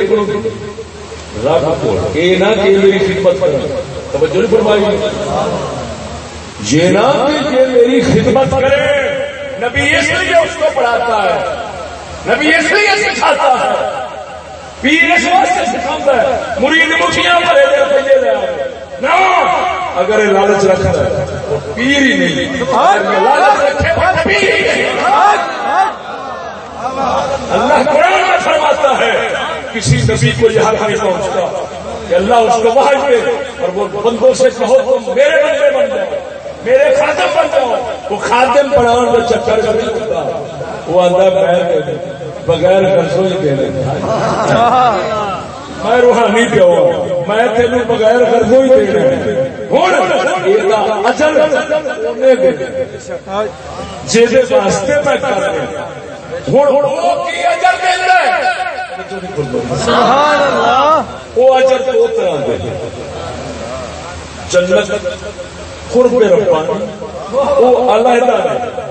رب کو یہ نہ کہ میری خدمت کرنا توجہ نہیں فرمائی۔ یہ نہ کہ میری خدمت کرے۔ نبی اس لیے اس کو پڑھاتا ہے۔ نبی اس لیے سکھاتا ہے۔ پیر اس واسطے سکھاتا ہے۔ مرید مکھیاں بھرے دے پیے دے نہ اگر یہ لالچ رکھتا ہے پیر ہی نہیں۔ لالچ رکھے پیر ہی نہیں۔ اللہ قرآن میں فرماتا ہے، کسی نبی کو یہ حق نہیں پہنچتا، کہ اللہ اس کو وحج دے اور وہ بندوں سے کہو تم میرے بندے بن جاؤ، میرے خادم بن جاؤ۔ وہ خادم بناؤ کا چکر کا نہیں ہوتا وہ آدھا میں بغیر قرضوں ہی دے دیتا میں روحانی پہ ہوا میں تینوں بغیر قرضوں ہی دے رہا ہوں۔ اجل دے۔ واسطے میں کر رہا ہوں۔ کی اجر ہے؟ سبحان اللہ۔ وہ اجر دو طرح دے جنت، قرب ربانی علیحدہ ہے۔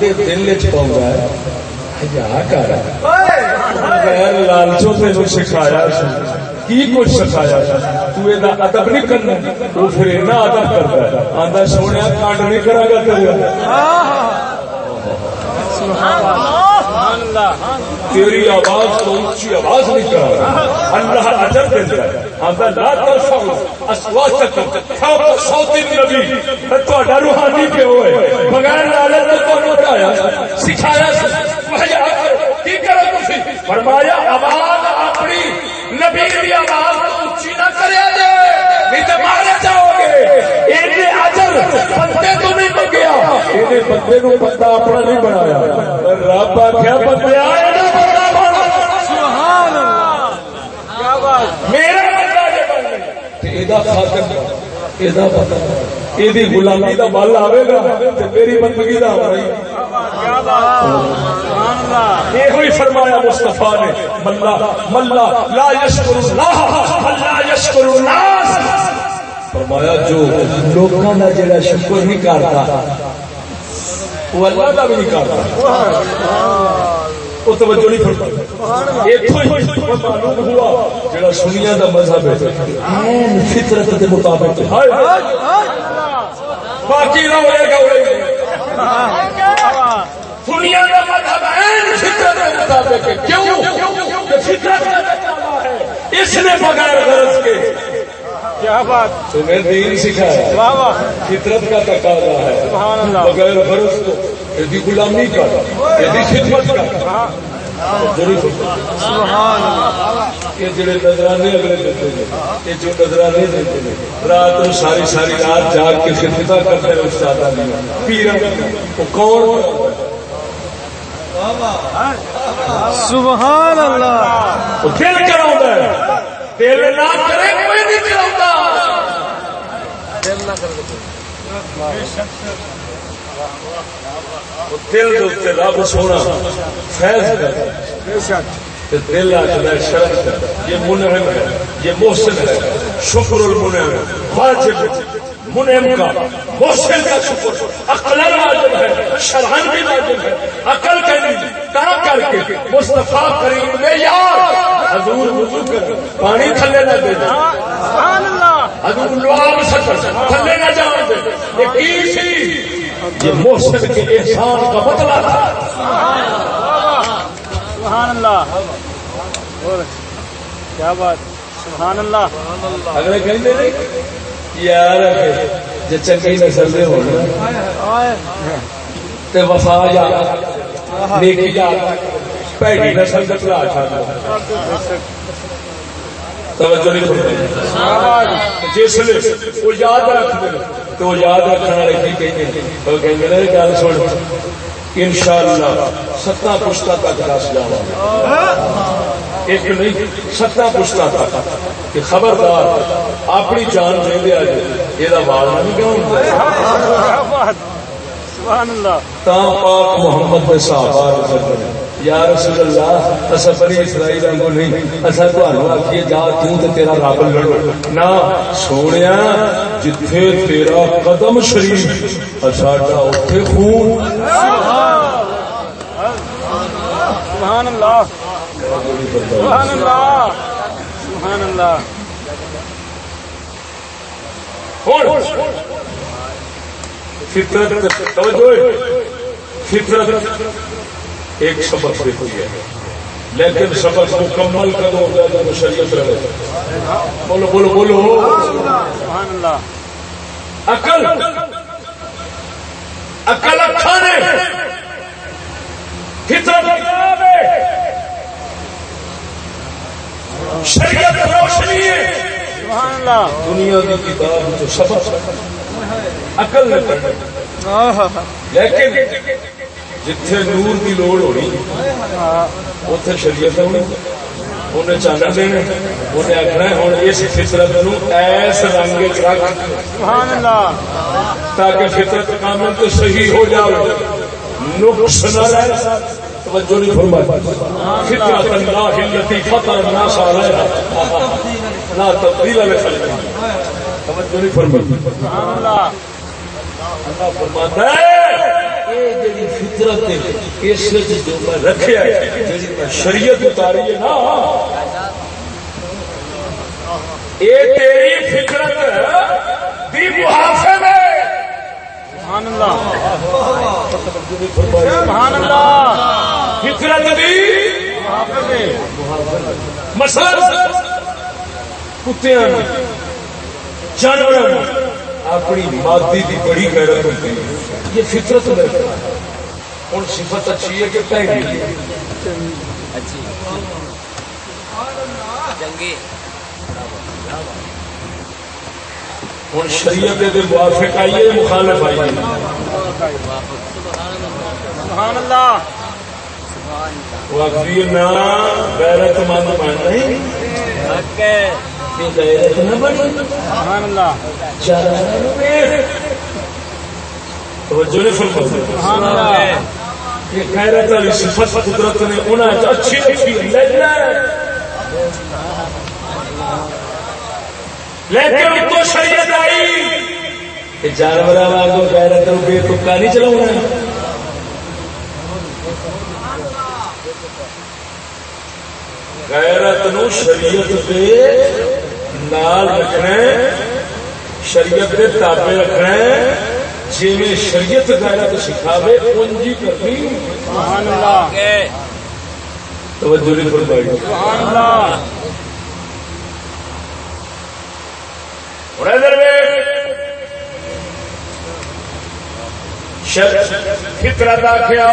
دے دل چ ہے۔ حیا کر۔ غیر لالچوں تینوں سکھایا کی کچھ سکھایا تو یہ ادب نہیں کرنا۔ وہ پھر اینا ادب کرتا ہے۔ آدھا سونے کانڈ نہیں کرا گا تیرے تیری آواز اونچی آواز نہیں کرا اللہ اجر دیتا ہے۔ آدھا لا ترفعوا اصواتکم فوق صوت النبی۔ تہاڈا روحانی پہ ہوئے بغیر لالچ تو تانوں بتایا سکھایا وجہ کی کرو تسی؟ فرمایا آواز نبی کی آواز اونچی نہ نہیں تے مارے جاؤ گے اینے اجر بندے تو نہیں منگیا اینے بندے نو بندہ اپنا نہیں بنایا۔ رب آخیا بندے آئے نا بندہ بن۔ سبحان اللہ۔ کیا بات؟ میرا بندہ جے بن گیا۔ تے ایدا خاطر ایدا پتہ غلامی دا بل آوے گا میری بندگی دا ہونا ہی کیا بات سبحان اللہ یہ ہوئی فرمایا مصطفیٰ نے ملا ملا لا یشکر اللہ ملا یشکر الناس فرمایا جو لوگوں کا جڑا شکر نہیں کرتا وہ اللہ کا بھی نہیں کرتا وہ توجہ نہیں فرمائی معلوم ہوا جڑا مذہب ہے عین فطرت کے مطابق ہائے باقی مذہب عین فطرت کے مطابق ہے کیوں کہ فطرت کا تقاضا ہے اس نے بغیر غرض کے کیا بات تمہیں دین سکھایا واہ واہ فطرت کا تقاضا ہے سبحان اللہ بغیر غرض کو یہ غلامی کا یہ خدمت کا ضروری فرمایا۔ سبحان اللہ یہ جڑے نظرانے اگلے دیتے ہیں یہ جو نظرانے دیتے ہیں رات کو ساری ساری رات جاگ کے خدمت کرتے ہیں استاد پیر وہ کون؟ سبحان اللہ۔ دل کرا ہے۔ دل نہ کرے کوئی نہیں کرا دل کے اتنے رب سونا فیض کر۔ دل آخر شرم کر۔ یہ منعم ہے یہ محسن ہے۔ شکر المنعم واجب منعم کا۔ محسن کا شکر۔ عقل واجب ہے۔ شرحن بھی واجب ہے۔ عقل کا نہیں تا کر کے مصطفیٰ کریم نے یار۔ حضور وضو کر پانی تھلے نہ دے دے۔ حضور لواب سکر۔ تھلے نہ جان دے۔ یہ کی سی؟ یہ محسن کے احسان کا مطلب تھا۔ سبحان اللہ کیا بات۔ سبحان اللہ اگلے کہیں دے یار چنگی نسل دے ہونا تے وفا جا نیکی جا پیڑی نسل دے بلا چھاڑا توجہ نہیں فرمائی۔ جس لے وہ یاد رکھ دے۔ تو یاد رکھنے والے کی کہیں گے وہ کہیں گے نہیں گل سن انشاءاللہ ستا پشتا تک رس جاواں۔ ایک نہیں ستا پشتا تک۔ کہ خبردار اپنی جان دے دیا جائے یہ وال نہیں کیوں اللہ۔ تا پاک محمد اللہ یا رسول اللہ اسا بنی اسرائیل کو نہیں۔ اسا تانوں آکھیے جا تو تے تیرا رب لڑو نہ سونیا جتھے تیرا قدم شریف اساڈا اوتھے خون۔ سبحان اللہ۔ سبحان اللہ۔ سبحان اللہ۔ فطرت توجہ۔ فطرت ایک سبق دیتی ہے۔ لیکن سبق مکمل کدو ہوتا ہے جب شریعت رہے بولو بولو بولو۔ سبحان اللہ عقل عقل اکھا فطرت شریعت روشنی ہے۔ دنیا کی کتاب جو سبق عقل نے لیکن جتھے نور کی لوڑ ہونی اتنے شریعت ہونی انہیں چانا دینا انہیں آخنا ہوں اس فطرت نو ایس رنگ چ رکھ سبحان اللہ تاکہ فطرت کامل تو صحیح ہو نقص نہ رہے توجہ نہیں فرمائی فطرت اللہ التي فطر الناس عليها لا تبديل لخلق توجہ نہیں فرمائی سبحان اللہ اللہ فرماتا ہے یہ جڑی فطرت اس جو میں رکھیا ہے جڑی میں شریعت اتاری ہے نا۔ یہ تیری فطرت دی محافظ ہے۔ سبحان اللہ۔ سبحان اللہ۔ فطرت دی حافظ ہے۔ مثلا کتیاں جانور اپنی مادی کی بڑی غیرت ہوتی ہے۔ یہ فطرت میں ہوں صفت اچھی ہے کہ پہلی ہوں شریعت کے موافق آئیے مخالف آئیے سبحان اللہ وہ آخری نہ غیرت مند بن نہیں غیرت نہ بنی سبحان اللہ توجہ نہیں فرماتے سبحان اللہ یہ غیرت والی صفت قدرت نے اچھی اچھی لیکن تو شریعت آئی جانور غیرت بے تکا نہیں چلاونا غیرت نو شریعت دے نال رکھنا شریعت دے تابع رکھنا ہے، جویں شریعت غیرت سکھاوے اونجی کرنی سبحان اللہ توجہ نہیں فرمائی۔ سبحان اللہ اور ادھر فطرت آخیا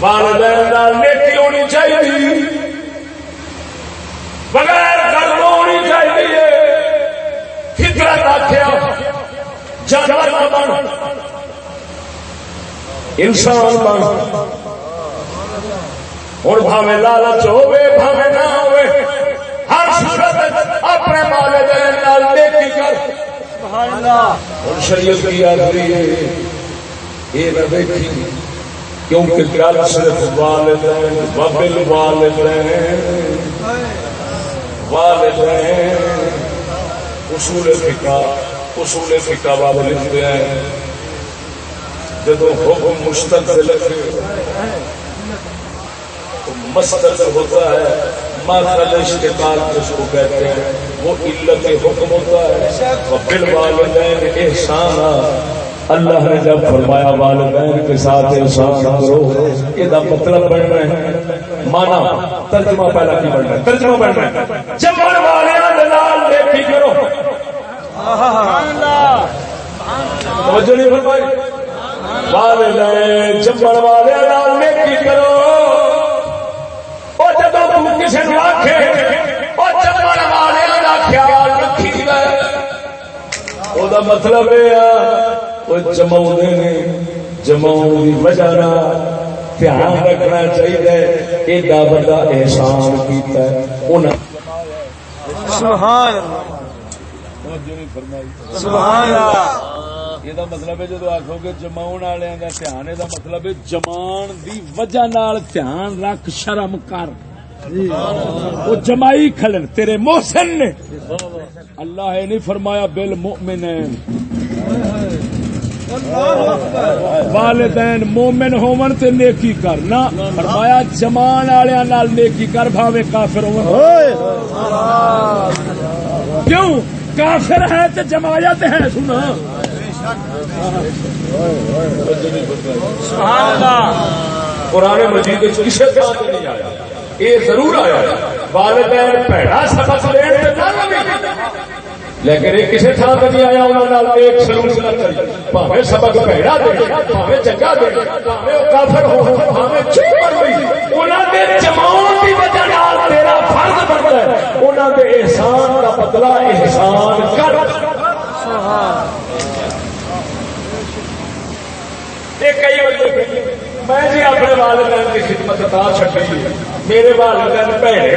والدین نیکی ہونی چاہیے۔ بغیر گرم ہونی چاہیے۔ فطرت آخیا جانور نہ بن۔ انسان بن۔ ہوں بھاوے لالچ ہوے بھاوے نہ ہوے ہر صورت اپنے والدین نال نیکی کر۔ سبحان اللہ شریعت کی آخری ہے۔ یہ نہ دیکھی کیونکہ گل صرف والدین وبل والدین والدین، اصول فقہ۔ اصول فقہ باب لکھتے ہیں جب حکم مشتق لگے تو مستق ہوتا ہے۔ ماخذ اشتقال جس کو کہتے ہیں، وہ علت حکم ہوتا ہے۔ وبل والدین احسانا اللہ نے جب فرمایا والدین کے ساتھ احسان کرو، یہ مطلب بننا ہے۔ مانا، ترجمہ پہلا کی بننا ہے؟ ترجمہ بننا ہے۔ جمن والے توجہ نہیں فرمائی؟ والدین جمن والے نال نیکی کرو۔ او کسی نو آکھے او جمن والے دا خیال رکھی جی او دا مطلب یہ وہ جماؤ نے جماؤ وجہ دھیان رکھنا چاہیے ایڈا بڑا احسان کیتا ہے۔ انہاں سبحان اللہ۔ سبحان اللہ۔ یہ مطلب ہے جدو آخو گے جماؤ والوں کا دھیان یہ مطلب ہے جمان دی وجہ نال دھیان رکھ شرم کر۔ وہ جمائی کھلن تیرے محسن نے۔ اللہ نے نہیں فرمایا بل مومن۔ والدین مومن ہومن تے نیکی کر۔ نہ فرمایا جمان والوں نال نیکی کر بھاوے کافر ہون۔ کیوں؟ کافر ہے تو جمایا ہے سنا سبحان قرآن مجید وچ کسے طرح نہیں آیا۔ یہ ضرور آیا۔ والدین پیڑا سبق لیکن یہ کسی تھان تے نہیں آیا انہوں نال ایک سلوک نہ کری۔ بھاوے سبق پیڑا دے، بھاوے چنگا دے، بھاوے وہ کافر ہو، بھاوے چوپر ہوئی انہوں نے جماؤن دی وجہ فرض بنتا ہے انہوں کے احسان کا بدلا احسان کر۔ میں جی اپنے والدین کی خدمت چکی میرے والدین بھڑے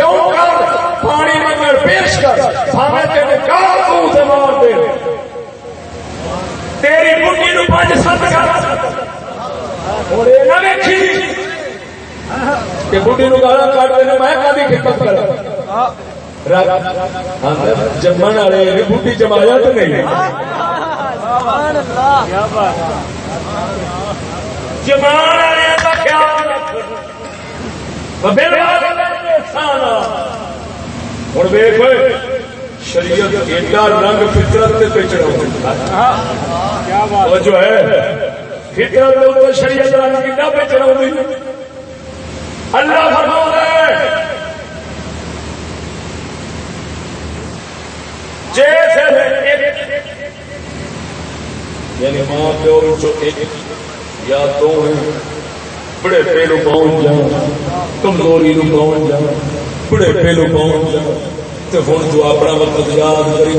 کیوں کر؟ پانی منگل پیش کر۔ مار دے۔ تیری بڑھی نو پانچ سات بڑھی نو گالا کٹ دینا میں کبھی خدمت کر ہاں، جمن والے بڑھی جمایا تو نہیں۔ جمان شریعت ایڈا رنگ فطرت جو ہے۔ فطرت شریعت رنگ پہ چڑھاؤں اللہ فرما جیسے یعنی ماں پیو جو ایک یا تو بڑے پہنچ جا کمزوری نو پہنچ جا بڑے پہلو پہنچ جا تو ہوں تو اپنا وقت یاد کری۔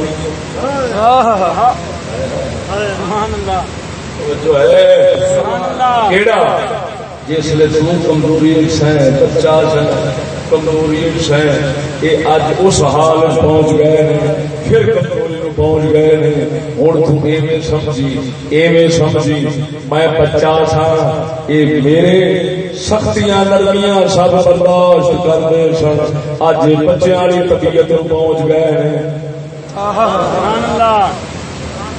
جو ہے۔ کیڑا؟ جس تو کمزوری سہ بچہ کمزوری یہ اج اس حال پہنچ گئے پھر کمزوری پہنچ گئے ہوں تو ایویں سمجھی ایویں سمجھی۔ میں بچہ سا یہ میرے سختیاں نرمیاں سب برداشت کرتے سن۔ اج والی طبیعت پہنچ گئے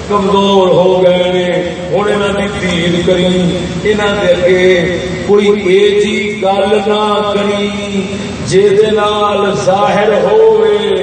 کمزور ہو گئے ہوں یہاں کی کری یہاں کے اگے کوئی یہ جی گل نہ کری جہد ظاہر ہوئے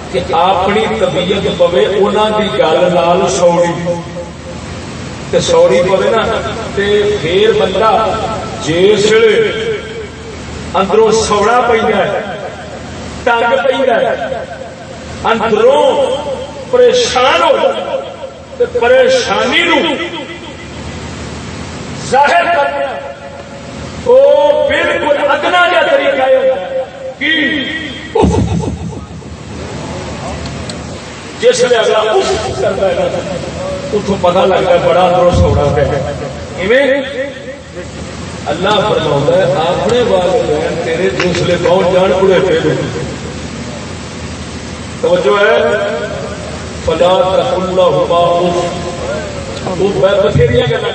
کہ اپنی طبیعت پوے انہوں کی گل لال سوڑی۔ سوڑی پوے نا پھر بندہ جس اندروں سوڑا پہ ٹنگ پہ اندروں پریشان ہو پریشانی نو ظاہر کرنا وہ بالکل ادنا جا طریقہ ہے۔ جس نے اگلا اتو پتا لگتا ہے بڑا اندر سوڑا پہ اللہ فرما ہے، اپنے والدین تیرے دوسرے پہنچ جان پورے پھر توجہ ہے۔ فلا اللہ ہوا بتھیری گلا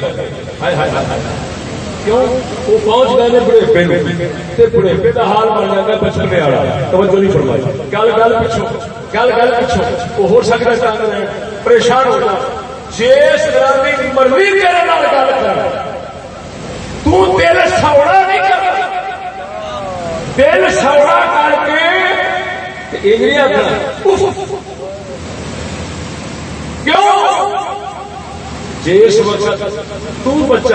کیوں؟ وہ پہنچ گئے بڑھے بڑھے کا حال بن جاتا ہے بچپنے والا توجہ نہیں فرمائی۔ گل گل پچھو۔ گل گل پچھو۔ وہ ہو سکتا ہے پریشان ہونا جس طرح کی مرضی تیرے گل کر دل سوڑا نہیں کر۔ دل سوڑا کر کے کیوں؟ جس وقت تو بچہ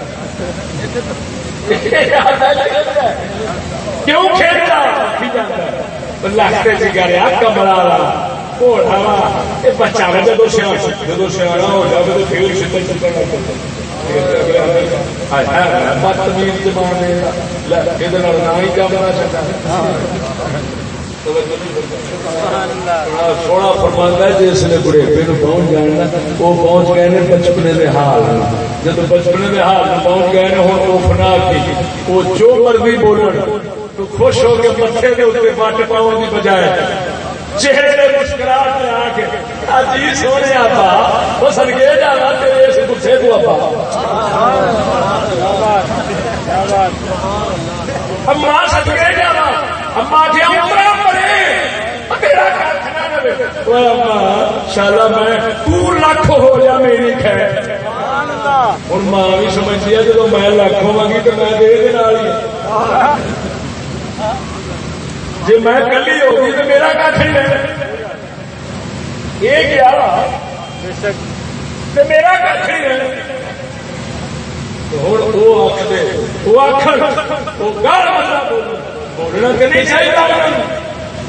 کیوں کھیلتا؟ لگتے کمرا گھوڑا یہ بچہ جب سیاح جب سیاح ہو جائے تو پھر بدتمیز زمانے سونا فرمانا جس نے بڑھےپے پہنچ جانا وہ پہنچ گئے بچپنے حال۔ جب بچپنے حال پہنچ گئے ہوں وہ فنا کی وہ جو مرضی بولن تو خوش ہو کے متے کے اتنے پاؤں کی بجائے چہرے مسکراہٹ آ کے جی۔ سونے آپ وہ سڑکے جانا تیرے اس گسے کو آپ اما سڑکے جانا اما کیا عمرہ۔ شالا میں پور لاکھ ہو جا میری خیر۔ ہوں ماں بھی سمجھتی ہے جب میں لاکھ ہوا گی تو میں دے جی میں کلی ہوگی تو میرا کھ نہیں یہ گیا میرا کھ نہیں مطلب بولنا تو نہیں چاہیے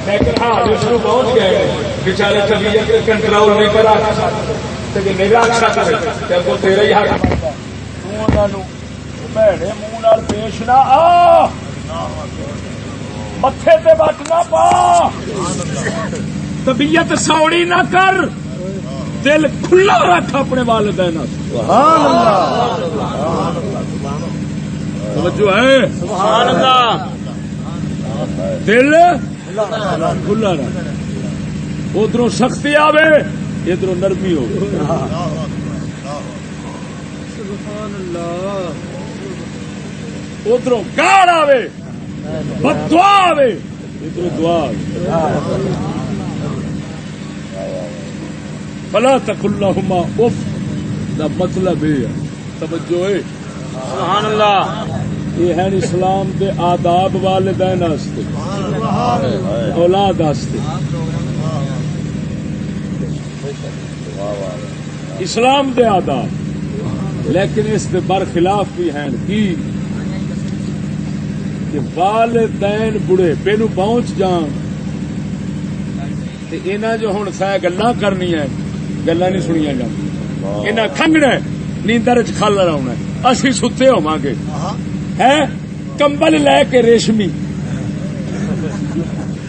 لیکن ہاں اس پہنچ گئے بچارے طبیعت کنٹرول نہیں کرا میرا اچھا کرے کو تیرا ہی حق بھڑے منہ پیش نہ آ۔ متے تے بٹ نہ پا۔ طبیعت سوڑی نہ کر۔ دل کھلا رکھ اپنے والدین توجہ ہے۔ دل کھلا رکھ ادھر سختی آوے ادھر نرمی ہو ادھر گاڑ آوے دعا آوے ادھر دعا فلا تک اللہ اف، دا مطلب یہ توجہ سبحان اللہ۔ یہ ہے اسلام دے آداب والدین اولاد اسلام دے آداب۔ لیکن اس کے برخلاف بھی ہیں۔ کی؟ کہ والدین بڑھے نو پہنچ جان۔ انہیں جو ہوں سہ گلا کرنی ہے گلا نہیں سنیا جاتی انہیں کھنگنا نیندر چل رہا اسی ستے ہوا گے ہے کمبل لے کے ریشمی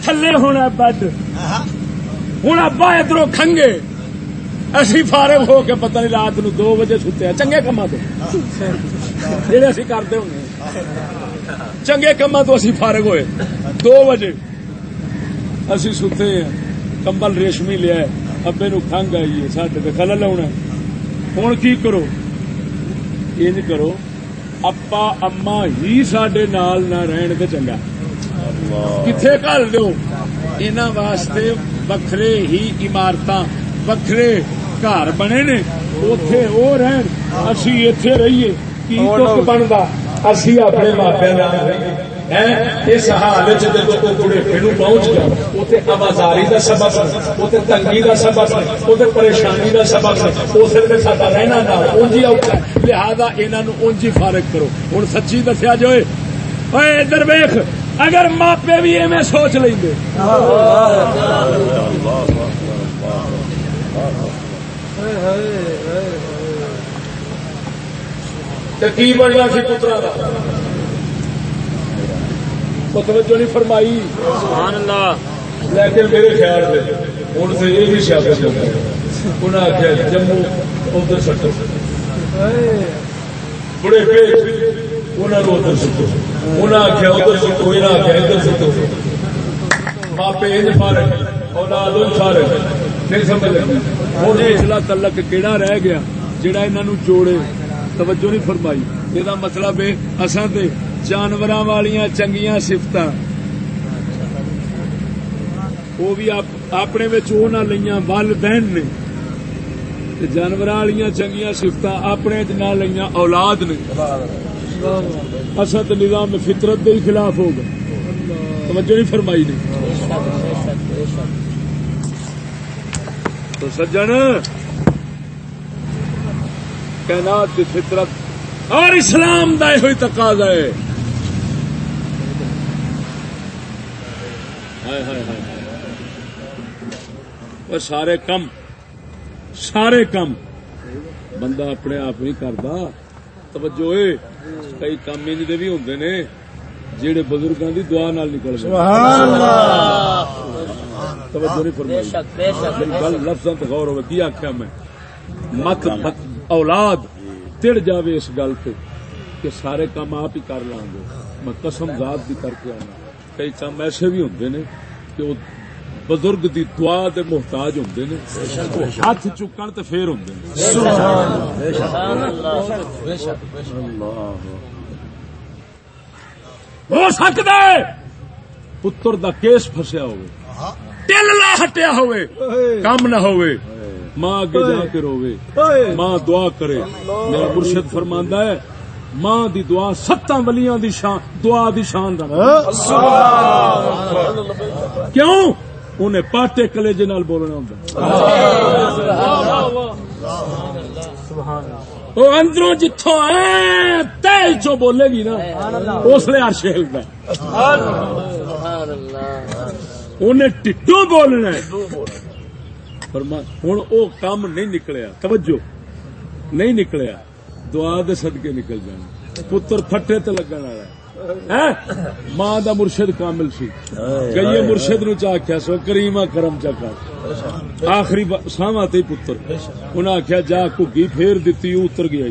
تھلے ہونا بڈ ہوں ابا ادھر کھنگے اسی فارغ ہو کے پتہ نہیں رات نو دو بجے ستے چنگے کما تو جہے اسی کرتے ہوں چنگے کما تو اسی فارغ ہوئے دو بجے اسی ستے ہیں کمبل ریشمی لیا ابے نو کنگ آئیے سڈے خلل آنا ہوں کی کرو یہ کرو اپا اما ہی سڈے نال نہ رہن تو چنگا کتنے گھر دو ان واسطے وکھرے ہی عمارت وکھرے گھر بنے نے اتے وہ رہن اسی اتے رہیے کی بنتا اسی اپنے ماپیا اس حال جب بڑھےپے پہنچ گیا اتنے آوازاری کا سبق اتنے تنگی کا سبق اتنے پریشانی کا سبق اسے سا رہنا نہ اونجی اوکھا لہذا انہوں اونجی فارغ کرو۔ ہوں سچی دسیا جو ادھر ویخ اگر ماپے بھی ایویں سوچ لیں گے کی بنیا سی پترا کا توجہ نہیں فرمائی۔ سبحان اللہ۔ لیکن میرے خیال سے ہوں سے یہ بھی سیاست انہیں آخیا جموں ادھر سٹو۔ بڑے انہوں نے ادھر سٹو۔ انہیں آخیا ادھر سٹو انہیں آخیا ادھر سٹو۔ ماپے ان فارغ اولاد ان فارغ نہیں سمجھ لگی؟ ہوں اسلا تلک کہڑا رہ گیا جہاں انہوں جوڑے۔ توجہ نہیں فرمائی۔ یہ مطلب اصل جانور والیا چنگیا سفت وہ بھی اپنے والدین نے۔ جانور والی چنگیا سفت اپنے نہ لیا اولاد نے۔ اصل نظام فطرت کے ہی خلاف ہوگا توجہ نہیں فرمائی نے۔ تو سجن۔ کائنات کی فطرت اور اسلام دا یہ تقاضا ہے ہائے ہائے ہائے اور سارے کم سارے کم۔ بندہ اپنے آپ نہیں کرتا۔ توجہ کئی کام انج دے بھی ہوندے نے جہے بزرگاں دی دعا نال نکل گئے۔ توجہ نہیں فرمائی۔ گل لفظاں تے غور ہوے کی آکھیا میں؟ مت اولاد تڑ جاوے اس گل پہ کہ سارے کام آپ ہی کر لیں گے۔ میں قسم ذات بھی کر کے آنا۔ کئی کام ایسے بھی ہوندے نے کہ وہ بزرگ دی دعا دے محتاج ہوندے نے، ہاتھ چکن تے پھر ہوندے نے۔ ہو سکتا ہے پتر دا کیس فسیا ہوئے۔ دل نہ ہٹیا ہوئے، کم نہ ہوئے۔ ماں اگے جا کے روے ماں دعا کرے۔ میرا مرشد فرماندا ہے ماں دی دعا ستاں ولیاں دی شان دعا دی شان دا کیوں؟ انہیں پاٹے کلیجے نال بولنا ہوندا۔ وہ اندروں جتوں اے تے چو بولے گی نا اس لیے عرش ہلدا انہیں ٹٹو بولنا ہوں او کام نہیں نکلیا۔ توجہ نہیں نکلیا۔ دعا دے صدقے نکل جانا۔ پتر پھٹے تے لگن والا ماں دا مرشد کامل سی۔ گئیے مرشد نو چا آخیا سو کریما کرم چا کر۔ آخری ساواں تے پتر۔ انہاں آخیا جا کگی پھیر دتی اتر گیا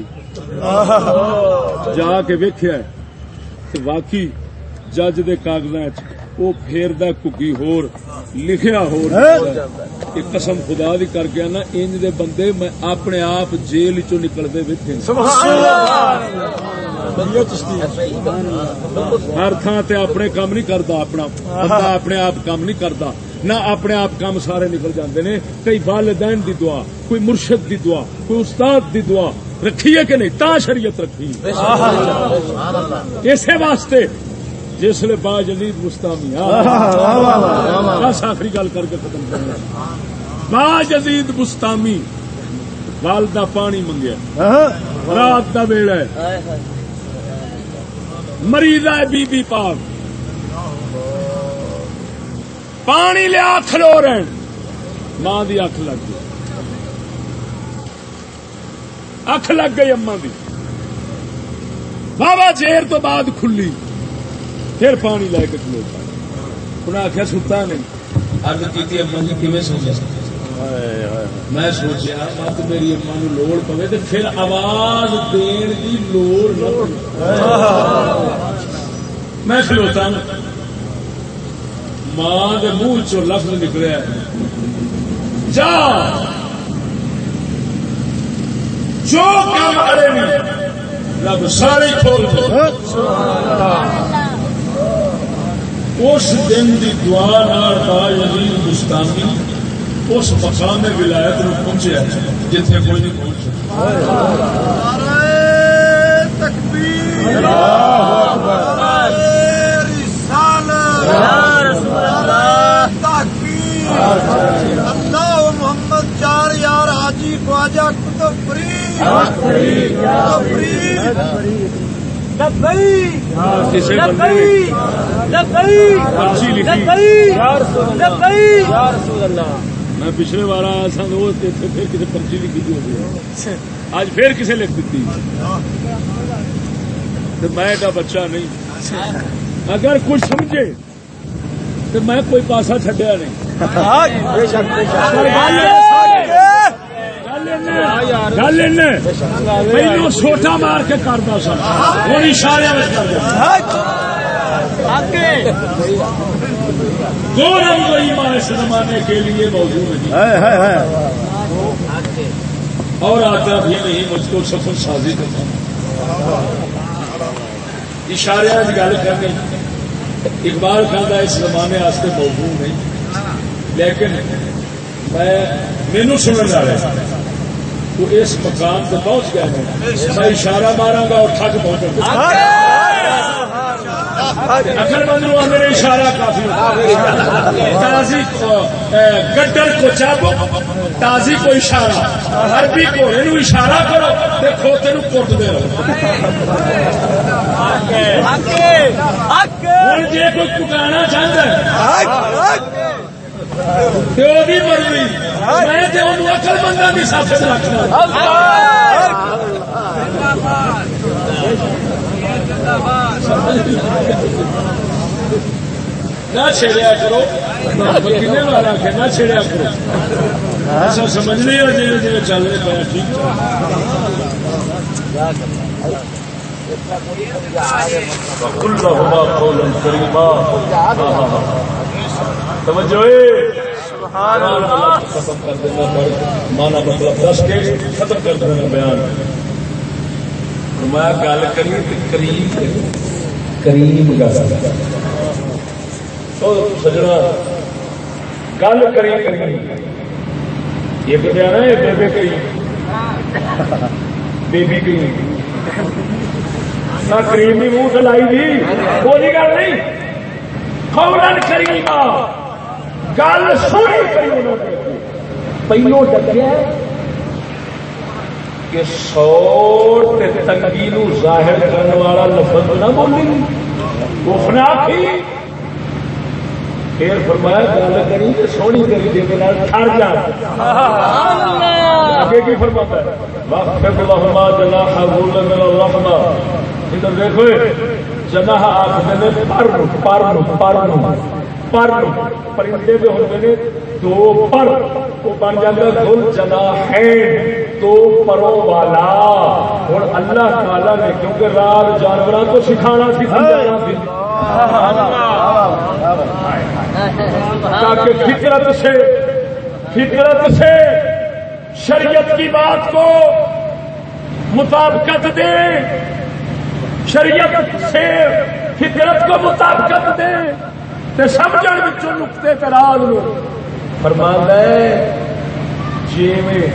جا کے ویکھیا واقعی جج دے کاغذات وہ پھیردا کگی ہور لکھیا ہور۔ ایک قسم خدا دی کر گیا نا انج دے بندے میں اپنے آپ جیل چوں نکلدے ویکھے ہر تھان تے اپنے کام نہیں کرتا اپنا۔ بندہ اپنے آپ کام نہیں کرتا نہ اپنے آپ کام سارے نکل جاندے نے۔ کئی والدین دی دعا کوئی مرشد دی دعا کوئی استاد دی دعا۔ رکھیے کہ نہیں؟ تا شریعت رکھی۔ اسی واسطے جس لیے با جدید مستامی بس آخری گل کر کے ختم کرنا با جدید مستامی والدہ پانی منگیا۔ رات دا ویڑا ہے۔ مریض ہے بی بی پاک۔ پانی لیا کھلو رہے ماں دی اکھ لگ گئی۔ اکھ لگ گئی اما دی۔ بابا چیر تو بعد کھلی۔ پھر پانی لے کے کھلو انہیں آخیا ستا نہیں۔ ارد کی اما جی کیون سوچا میں سوچا مت میری اما نو لوڑ پوے تو پھر آواز دین کی لوڑ نہ میں کھلوتا ماں کے منہ چ لفظ نکلیا جا! جو کام کرے رب سارے کھول اس دن دی دعا نال با یزید اس مقام ولایت نو پہنچیا جتنے کوئی نہیں پہنچ سکتا۔ تکبیر اللہ محمد چار یار حاجی خواجہ کتب کسی بندے پرچی لکھی۔ میں پچھلے بار آیا سا پھر کسی پرچی لکھی جو آج پھر کسی لکھ دیتی۔ تو میں بچہ نہیں۔ اگر کچھ سمجھے تو میں کوئی پاسا چڈیا نہیں۔ گل پہلو سوٹا مار کے کرتا سا۔ ہوں اشارے دو رنگ ایمان اس زمانے کے لیے موجود ہے اور آتا بھی نہیں مجھ کو سفر سازی کرنا اشارے گل کرنی اقبال کھانا اس زمانے واسطے موجود نہیں لیکن میں مینو سننے والے وہ اس مقام پہ پہنچ گیا ہے میں اشارہ مارا گا اور تھک پہنچا اکل مند میرے اشارہ کافی تازی گڈر کو چابو تازی کو اشارہ عربی کو یہ اشارہ کرو تے کھوتے نو کٹ دے ہوں جی کوئی پکانا چاہتا ہے۔ مرضی۔ میں اکل بندہ بھی ساتھ رکھنا۔ نہ چھیڑیا کرو۔ کھنے والا آخر نہ چھیڑیا کرو۔ ایسا سمجھ نہیں ہو جی جی چل رہے پایا ٹھیک توجہ۔ ختم کر دینا مانا مطلب دس کے ختم کر دینا بیان. میں گل کری قریب قریب گل. سجنا گل کری کری ایک بیان ہے بیبے کری بیبی نہ کریم بھی منہ لائی دی کوئی گل نہیں. کریم گل کری پہلو ڈکیا کہ سو تنگی نو ظاہر کرنے والا لفظ نہ بولی گفنا تھی پھر فرمایا گل کری سونی کری دے ٹر جا۔ آگے کی فرماتا ہے؟ وقت اللہما جناح غول من الرحمہ ادھر دیکھو جناح آخر نے پر پر پر پر، پرندے بھی ہوتے ہیں، دو پر، وہ بن جاتا گل جنا ہے دو پروں والا۔ اور اللہ تعالی نے، کیونکہ رات جانوروں کو سکھانا تاکہ فطرت سے فطرت سے شریعت کی بات کو مطابقت دے۔ شریعت سے فطرت کو مطابقت دے۔ سمجھ نقطے تراز لو فرمانا ہے جی میں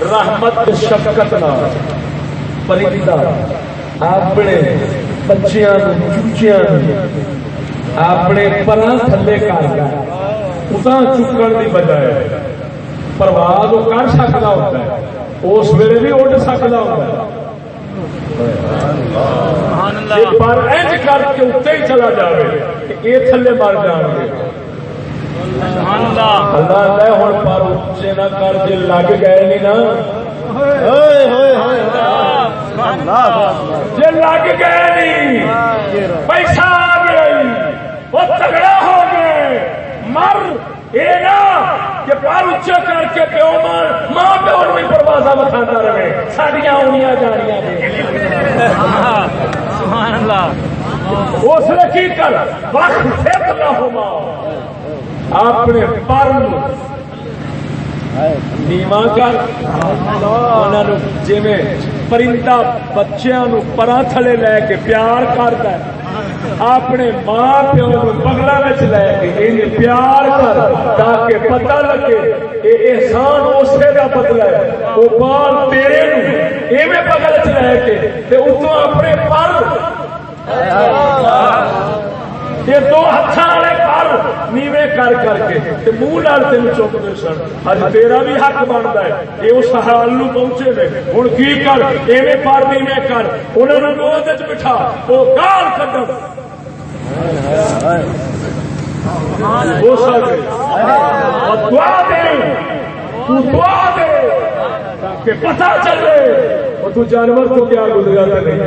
رحمت شفقت نہ پرندہ اپنے بچیاں نو، چوچیاں نو، اپنے پرا تھلے کر اتنا چکن کی بجائے پرواز وہ کر سکتا ہوتا ہے۔ اس ویلے بھی اڈ سکتا ہوتا ہے۔ پر اینج کر کے اتنے ہی چلا جائے یہ تھلے مر جان گے۔ اللہ۔ ہوں پر اچے نہ کر جی لگ گئے نہیں نا۔ جی لگ گئے نہیں پیسہ آ گیا وہ تگڑا ہو گئے۔ مر۔ یہ نہ کہ پار اچا کر کے پیو مار ماں پیو بھی پروازا بکھانا رہے سڈیا آنیا جانیا اس نے کی کر؟ وقت نہ ہوا اپنے پر نیوا کر جی پرندہ بچیا پرا تھلے لے کے پیار کرتا ہے اپنے ماں پیو بگلا لے کے ان پیار کر تاکہ پتہ لگے یہ احسان اسے کا بدلا ہے وہ بال تیرے ایویں بگل چ لے کے اتوں اپنے پر یہ دو ہاتھ والے پر نیوے کر کر کے منہ لال تین چکتے سن۔ اج تیرا بھی حق بنتا ہے یہ اس حال نو پہنچے نے ہوں کی کر؟ ایویں پر نیوے کر۔ انہوں نے دو بٹھا۔ وہ گال کڈ پتا چلے۔ اور تو جانور کو کیا گزرا نہیں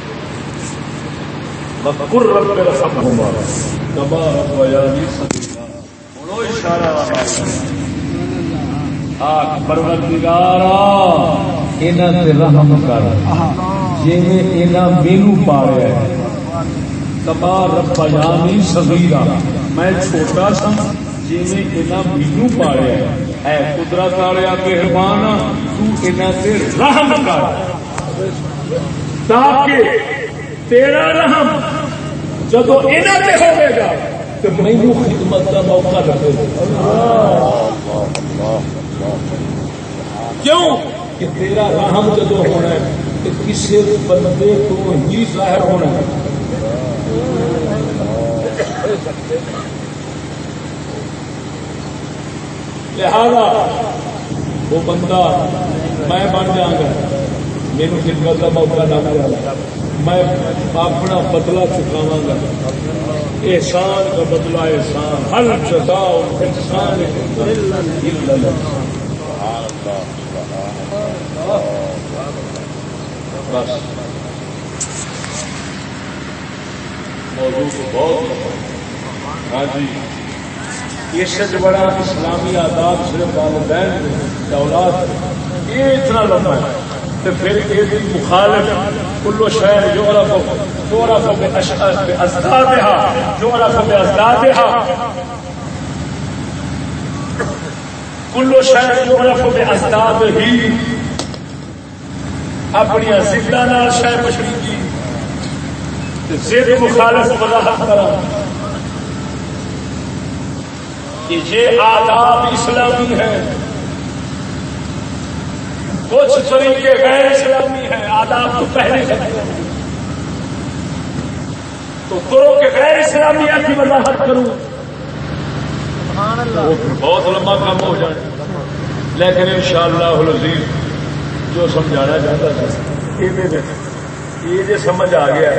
بکر رب اشارہ پروردگارا. انہاں تے رحم کر. جویں انہاں مینوں پالیا ہے کما رب صغیرا. میں چھوٹا سا جویں انہاں مینوں پالیا ہے اے قدرت والیا مہربان، تو انہاں تے رحم کر. تاکہ تیرا رحم جب انہاں تے ہوے گا تو مینوں خدمت کا موقع دے کیوں؟ کہ تیرا رحم جدو ہونا ہے تو کسی بندے کو ہی ظاہر ہونا ہے۔ لہذا وہ بندہ میں بن جاؤں گا میرے خدمت کا موقع نہ ملا میں اپنا بدلا چکاوا گا۔ احسان کا بدلا احسان، ہر جزاؤ انسان الا الإحسان۔ بس۔ موضوع تو بہت ہاں جی۔ یہ سے بڑا اسلامی آداب صرف والدین اولاد یہ اتنا لمبا ہے۔ تو پھر یہ مخالف کلو شہر جو بے بے کلو شہر جو بے ازداد ہی اپنی زندہ نال شہ مشری کی مخالف وضاحت کرا۔ کہ یہ آداب اسلامی ہے۔ کچھ طریقے غیر اسلامی ہیں آداب تو پہلے سے تو کرو کہ غیر اسلامیہ کی وضاحت کروں۔ وہ پھر بہت لمبا کام ہو جائے۔ لیکن انشاءاللہ العزیز جو سمجھانا چاہتا تھا یہ جو سمجھ آ گیا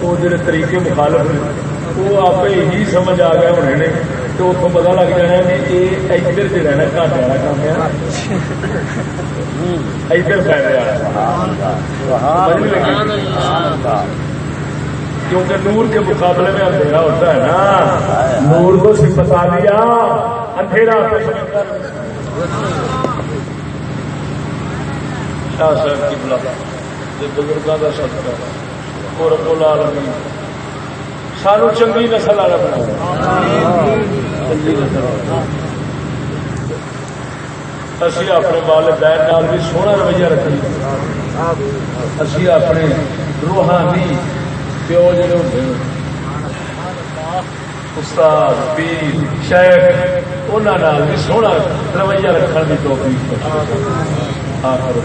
وہ جڑے طریقے مخالف نے وہ آپ ہی سمجھ آ گیا ہونے۔ نے تو اتوں پتا لگ جانا یہ ادھر سے رہنا والا کام ہے۔ ادھر کیونکہ نور کے مقابلے میں اندھیرا ہوتا ہے نا۔ نور کو صرف بتا دیا اندھیرا شاہ صاحب کی بلا بزرگوں کا سب اور رب العالمین سانو چنگی نسل والا بنا۔ اسی اپنے والدین نال بھی سونا رویہ رکھیں اسی اپنے روحانی پیو جڑے ہوتے ہیں استاد، پیر، شیخ انہوں بھی سونا رویہ رکھنے کی توفیق آخر